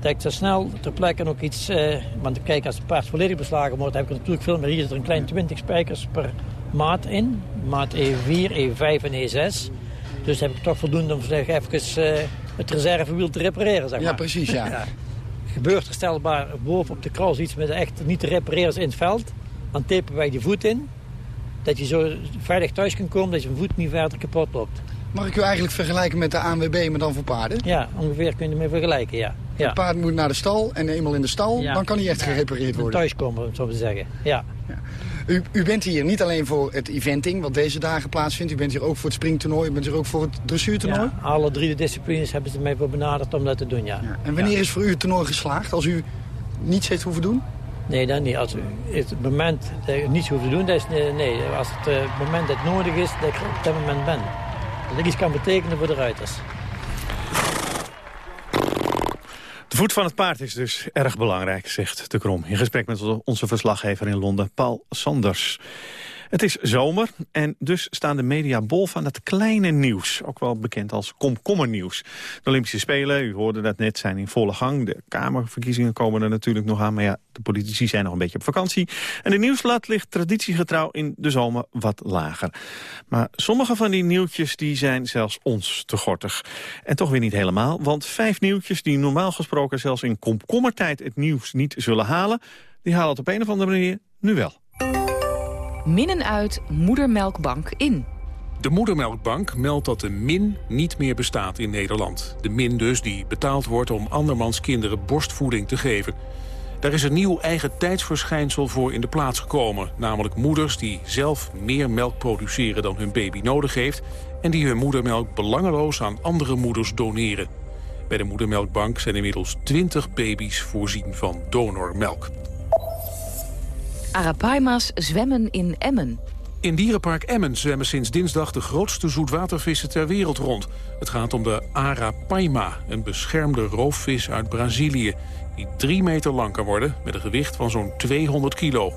S38: Dat ik zo snel ter plekke ook iets... eh, want kijk, als het paard volledig beslagen wordt... heb ik natuurlijk veel meer. Hier zit er een klein 20 spijkers per maat in. Maat E4, E5 en E6. Dus heb ik toch voldoende om zeg, even eh, het reservewiel te repareren, zeg maar.
S39: Ja, precies, ja.
S38: Gebeurt er stelbaar boven op de cross iets met echt niet te repareren in het veld... dan tapen wij die voet in. Dat je zo veilig thuis kan komen, dat je voet niet verder kapot loopt.
S39: Mag ik u eigenlijk vergelijken met de ANWB, maar dan voor paarden?
S38: Ja, ongeveer kun je ermee vergelijken, ja. ja.
S39: Het paard moet naar de stal en eenmaal in de stal,
S38: Ja.
S39: dan kan hij echt gerepareerd worden.
S38: Thuiskomen, zo te zeggen, ja.
S39: U, u bent hier niet alleen voor het eventing, wat deze dagen plaatsvindt. U bent hier ook voor het springtoernooi, u bent hier ook voor het dressuurtoernooi.
S38: Ja, alle drie de disciplines hebben ze mij voor benaderd om dat te doen, ja.
S39: En wanneer is voor u het toernooi geslaagd, als u niets heeft hoeven doen?
S38: Nee, dan niet. Als u het moment dat je niets hoeft te doen, dat is, nee. Als het eh, moment dat het nodig is, dat ik op dat moment ben. Dat ik iets kan betekenen voor de ruiters.
S3: De voet van het paard is dus erg belangrijk, zegt de Krom. In gesprek met onze verslaggever in Londen, Paul Sanders. Het is zomer en dus staan de media bol van het kleine nieuws. Ook wel bekend als komkommernieuws. De Olympische Spelen, u hoorde dat net, zijn in volle gang. De Kamerverkiezingen komen er natuurlijk nog aan. Maar ja, de politici zijn nog een beetje op vakantie. En de nieuwslat ligt traditiegetrouw in de zomer wat lager. Maar sommige van die nieuwtjes die zijn zelfs ons te gortig. En toch weer niet helemaal, want vijf nieuwtjes die normaal gesproken zelfs in komkommertijd het nieuws niet zullen halen, die halen het op een of andere manier nu wel.
S40: Minnen uit Moedermelkbank in.
S41: De Moedermelkbank meldt dat de min niet meer bestaat in Nederland. De min dus die betaald wordt om andermans kinderen borstvoeding te geven. Daar is een nieuw eigen tijdsverschijnsel voor in de plaats gekomen. Namelijk moeders die zelf meer melk produceren dan hun baby nodig heeft... en die hun moedermelk belangeloos aan andere moeders doneren. Bij de Moedermelkbank zijn inmiddels 20 baby's voorzien van donormelk.
S40: Arapaima's zwemmen in Emmen.
S41: In dierenpark Emmen zwemmen sinds dinsdag de grootste zoetwatervissen ter wereld rond. Het gaat om de Arapaima, een beschermde roofvis uit Brazilië... die drie meter lang kan worden met een gewicht van zo'n 200 kilo.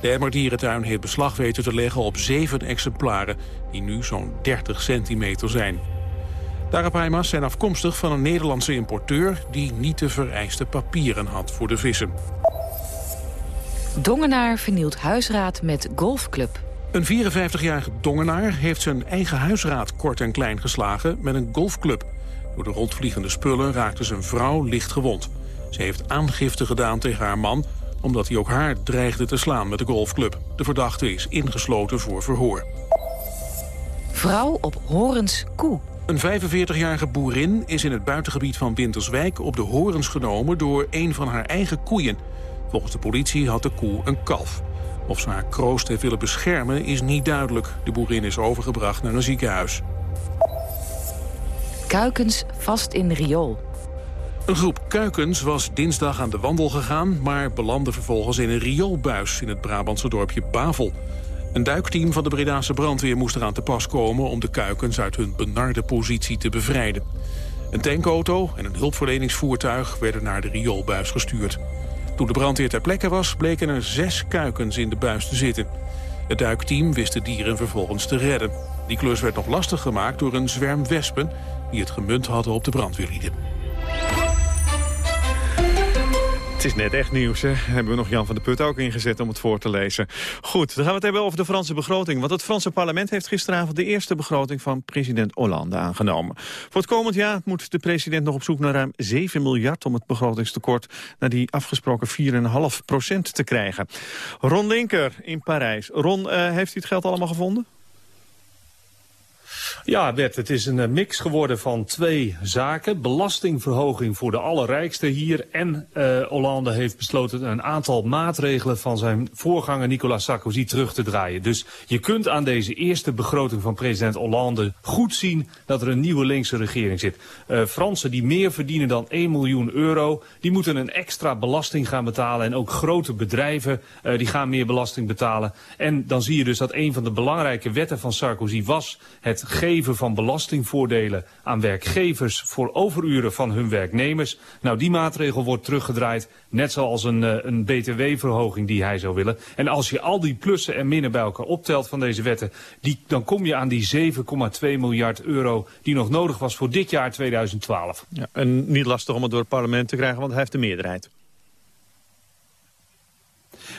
S41: De Emmerdierentuin heeft beslag weten te leggen op zeven exemplaren... die nu zo'n 30 centimeter zijn. De Arapaima's zijn afkomstig van een Nederlandse importeur... die niet de vereiste papieren had voor de vissen.
S40: Dongenaar vernielt huisraad met golfclub.
S41: Een 54-jarige Dongenaar heeft zijn eigen huisraad kort en klein geslagen met een golfclub. Door de rondvliegende spullen raakte zijn vrouw licht gewond. Ze heeft aangifte gedaan tegen haar man omdat hij ook haar dreigde te slaan met de golfclub. De verdachte is ingesloten voor verhoor.
S40: Vrouw op Horens koe.
S41: Een 45-jarige boerin is in het buitengebied van Winterswijk op de horens genomen door een van haar eigen koeien. Volgens de politie had de koe een kalf. Of ze haar kroost heeft willen beschermen is niet duidelijk. De boerin is overgebracht naar een ziekenhuis.
S40: Kuikens vast in riool.
S41: Een groep kuikens was dinsdag aan de wandel gegaan... maar belandde vervolgens in een rioolbuis in het Brabantse dorpje Bavel. Een duikteam van de Bredaanse brandweer moest eraan te pas komen... om de kuikens uit hun benarde positie te bevrijden. Een tankauto en een hulpverleningsvoertuig werden naar de rioolbuis gestuurd. Toen de brandweer ter plekke was, bleken er zes kuikens in de buis te zitten. Het duikteam wist de dieren vervolgens te redden. Die klus werd nog lastig gemaakt door een zwerm wespen... die het gemunt hadden op de brandweerlieden.
S3: Is net echt nieuws, hè? Hebben we nog Jan van der Put ook ingezet om het voor te lezen. Goed, dan gaan we het hebben over de Franse begroting. Want het Franse parlement heeft gisteravond de eerste begroting van president Hollande aangenomen. Voor het komend jaar moet de president nog op zoek naar ruim 7 miljard... om het begrotingstekort naar die afgesproken 4,5 procent te krijgen. Ron Linker in Parijs. Ron, eh, heeft u het geld allemaal gevonden?
S42: Ja, Bert, het is een eh, mix geworden van twee zaken. Belastingverhoging voor de allerrijkste hier. En uh, Hollande heeft besloten een aantal maatregelen van zijn voorganger Nicolas Sarkozy terug te draaien. Dus je kunt aan deze eerste begroting van president Hollande goed zien dat er een nieuwe linkse regering zit. Uh, Fransen die meer verdienen dan 1 miljoen euro, die moeten een extra belasting gaan betalen. En ook grote bedrijven die gaan meer belasting betalen. En dan zie je dus dat een van de belangrijke wetten van Sarkozy was het geven van belastingvoordelen aan werkgevers voor overuren van hun werknemers. Nou, die maatregel wordt teruggedraaid, net zoals een, uh, een btw-verhoging die hij zou willen. En als je al die plussen en minnen bij elkaar optelt van deze wetten, die, dan kom je aan die 7,2 miljard euro die nog nodig was voor dit jaar 2012.
S3: Ja, en niet lastig om het door het parlement te krijgen, want hij heeft de meerderheid.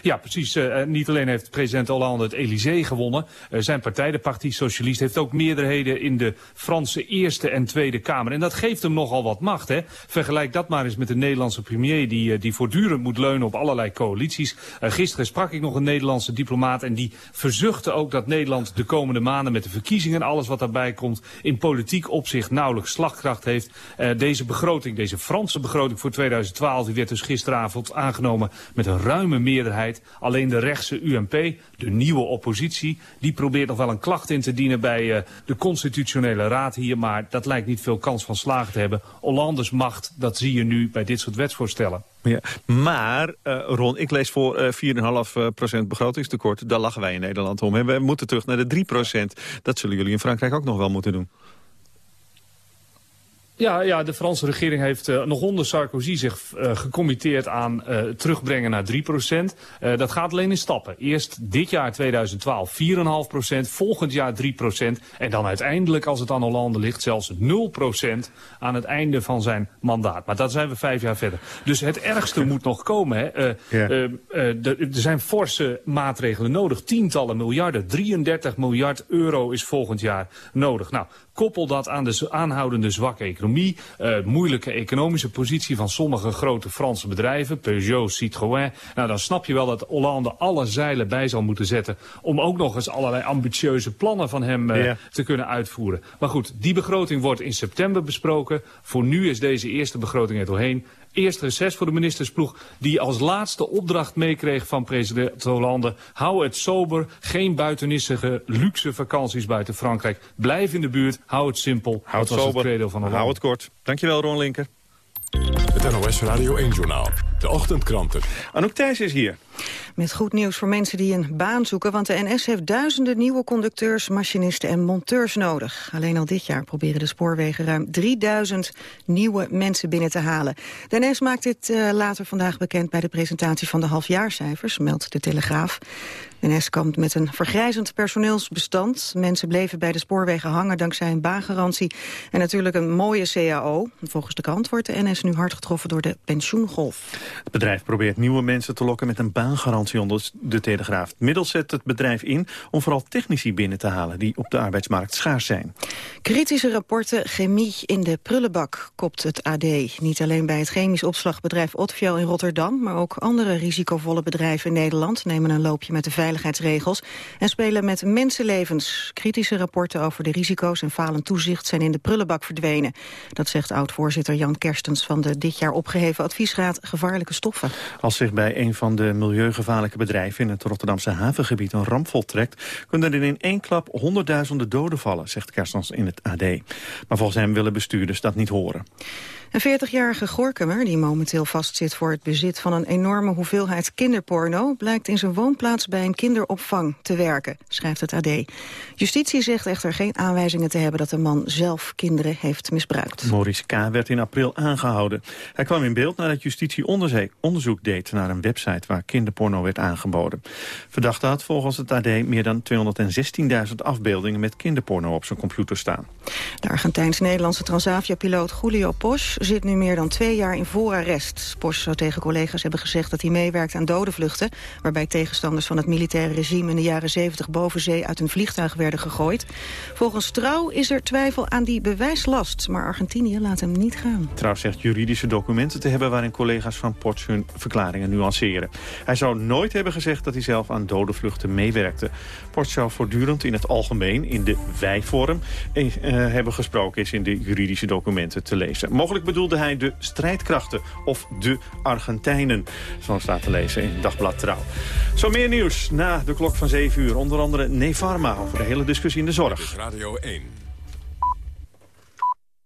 S42: Ja, precies. Uh, niet alleen heeft president Hollande het Elysée gewonnen. Uh, zijn partij, de Parti Socialiste, heeft ook meerderheden in de Franse Eerste en Tweede Kamer. En dat geeft hem nogal wat macht. Hè? Vergelijk dat maar eens met de Nederlandse premier die, die voortdurend moet leunen op allerlei coalities. gisteren sprak ik nog een Nederlandse diplomaat en die verzuchtte ook dat Nederland de komende maanden met de verkiezingen en alles wat daarbij komt in politiek opzicht nauwelijks slagkracht heeft. deze begroting, deze Franse begroting voor 2012, die werd dus gisteravond aangenomen met een ruime meerderheid. Alleen de rechtse UMP, de nieuwe oppositie, die probeert nog wel een klacht in te dienen bij uh, de constitutionele raad hier. Maar dat lijkt niet veel kans van slagen te hebben. Hollanders macht, dat zie je nu bij dit soort wetsvoorstellen.
S3: Ja, maar, uh, Ron, ik lees voor uh, 4,5% begrotingstekort. Daar lachen wij in Nederland om. We moeten terug naar de 3%. Dat zullen jullie in Frankrijk ook nog wel moeten doen.
S42: Ja, ja, de Franse regering heeft uh, nog onder Sarkozy zich uh, gecommitteerd aan uh, terugbrengen naar 3 procent. dat gaat alleen in stappen. Eerst dit jaar 2012 4,5 procent, volgend jaar 3 procent. En dan uiteindelijk, als het aan Hollande ligt, zelfs 0 procent aan het einde van zijn mandaat. Maar dat zijn we vijf jaar verder. Dus het ergste moet nog komen. Hè. Er zijn forse maatregelen nodig. Tientallen miljarden. 33 miljard euro is volgend jaar nodig. Nou, koppel dat aan de aanhoudende zwakke economie, uh, moeilijke economische positie van sommige grote Franse bedrijven, Peugeot, Citroën. Nou, dan snap je wel dat Hollande alle zeilen bij zal moeten zetten om ook nog eens allerlei ambitieuze plannen van hem uh, ja. te kunnen uitvoeren. Maar goed, die begroting wordt in september besproken. Voor nu is deze eerste begroting er doorheen. Eerst reces voor de ministersploeg die als laatste opdracht meekreeg van president Hollande. Hou het sober, geen buitenissige luxe vakanties buiten Frankrijk. Blijf in de buurt, hou het simpel.
S3: Hou het sober,
S42: het credo van Hollande.
S3: hou het kort. Dankjewel Ron Linker.
S2: Het NOS Radio 1-journaal. De ochtendkranten.
S3: Anouk Thijs is hier.
S1: Met goed nieuws voor mensen die een baan zoeken... want de NS heeft duizenden nieuwe conducteurs, machinisten en monteurs nodig. Alleen al dit jaar proberen de spoorwegen ruim 3000 nieuwe mensen binnen te halen. De NS maakt dit uh, later vandaag bekend bij de presentatie van de halfjaarcijfers... meldt de Telegraaf. De NS kampt met een vergrijzend personeelsbestand. Mensen bleven bij de spoorwegen hangen dankzij een baangarantie... en natuurlijk een mooie CAO. Volgens de krant wordt de NS nu hard getroffen door de pensioengolf.
S3: Het bedrijf probeert nieuwe mensen te lokken met een baangarantie onder de Telegraaf. Middels zet het bedrijf in om vooral technici binnen te halen... die op de arbeidsmarkt schaars zijn.
S1: Kritische rapporten chemie in de prullenbak, kopt het AD. Niet alleen bij het chemisch opslagbedrijf Otfiel in Rotterdam... maar ook andere risicovolle bedrijven in Nederland... nemen een loopje met de veiligheidsregels... en spelen met mensenlevens. Kritische rapporten over de risico's en falend toezicht... zijn in de prullenbak verdwenen. Dat zegt oud-voorzitter Jan Kerstens van de dit jaar opgeheven adviesraad Stoffen.
S3: Als zich bij een van de milieugevaarlijke bedrijven in het Rotterdamse havengebied een ramp voltrekt, kunnen er in één klap honderdduizenden doden vallen, zegt Kerstens in het AD. Maar volgens hem willen bestuurders dat niet horen.
S1: Een 40-jarige Gorkumer, die momenteel vastzit voor het bezit van een enorme hoeveelheid kinderporno, blijkt in zijn woonplaats bij een kinderopvang te werken, schrijft het AD. Justitie zegt echter geen aanwijzingen te hebben dat de man zelf kinderen heeft misbruikt.
S3: Maurice K. werd in april aangehouden. Hij kwam in beeld nadat justitie onderzoek deed naar een website waar kinderporno werd aangeboden. Verdachte had volgens het AD meer dan 216.000 afbeeldingen met kinderporno op zijn computer staan.
S1: De Argentijns-Nederlandse Transavia-piloot Julio Posch zit nu meer dan twee jaar in voorarrest. Porsche zou tegen collega's hebben gezegd dat hij meewerkt aan dodenvluchten... waarbij tegenstanders van het militaire regime in de jaren 70 boven zee uit een vliegtuig werden gegooid. Volgens Trouw is er twijfel aan die bewijslast, maar Argentinië laat hem niet gaan.
S3: Trouw zegt juridische documenten te hebben... waarin collega's van Porsche hun verklaringen nuanceren. Hij zou nooit hebben gezegd dat hij zelf aan dodenvluchten meewerkte. Zou voortdurend in het algemeen, in de wij-vorm... eh, hebben gesproken is in de juridische documenten te lezen. Mogelijk bedoelde hij de strijdkrachten of de Argentijnen. Zo staat te lezen in Dagblad Trouw. Zo meer nieuws na de klok van 7 uur. Onder andere Nevarma over de hele discussie in de zorg.
S2: Radio 1.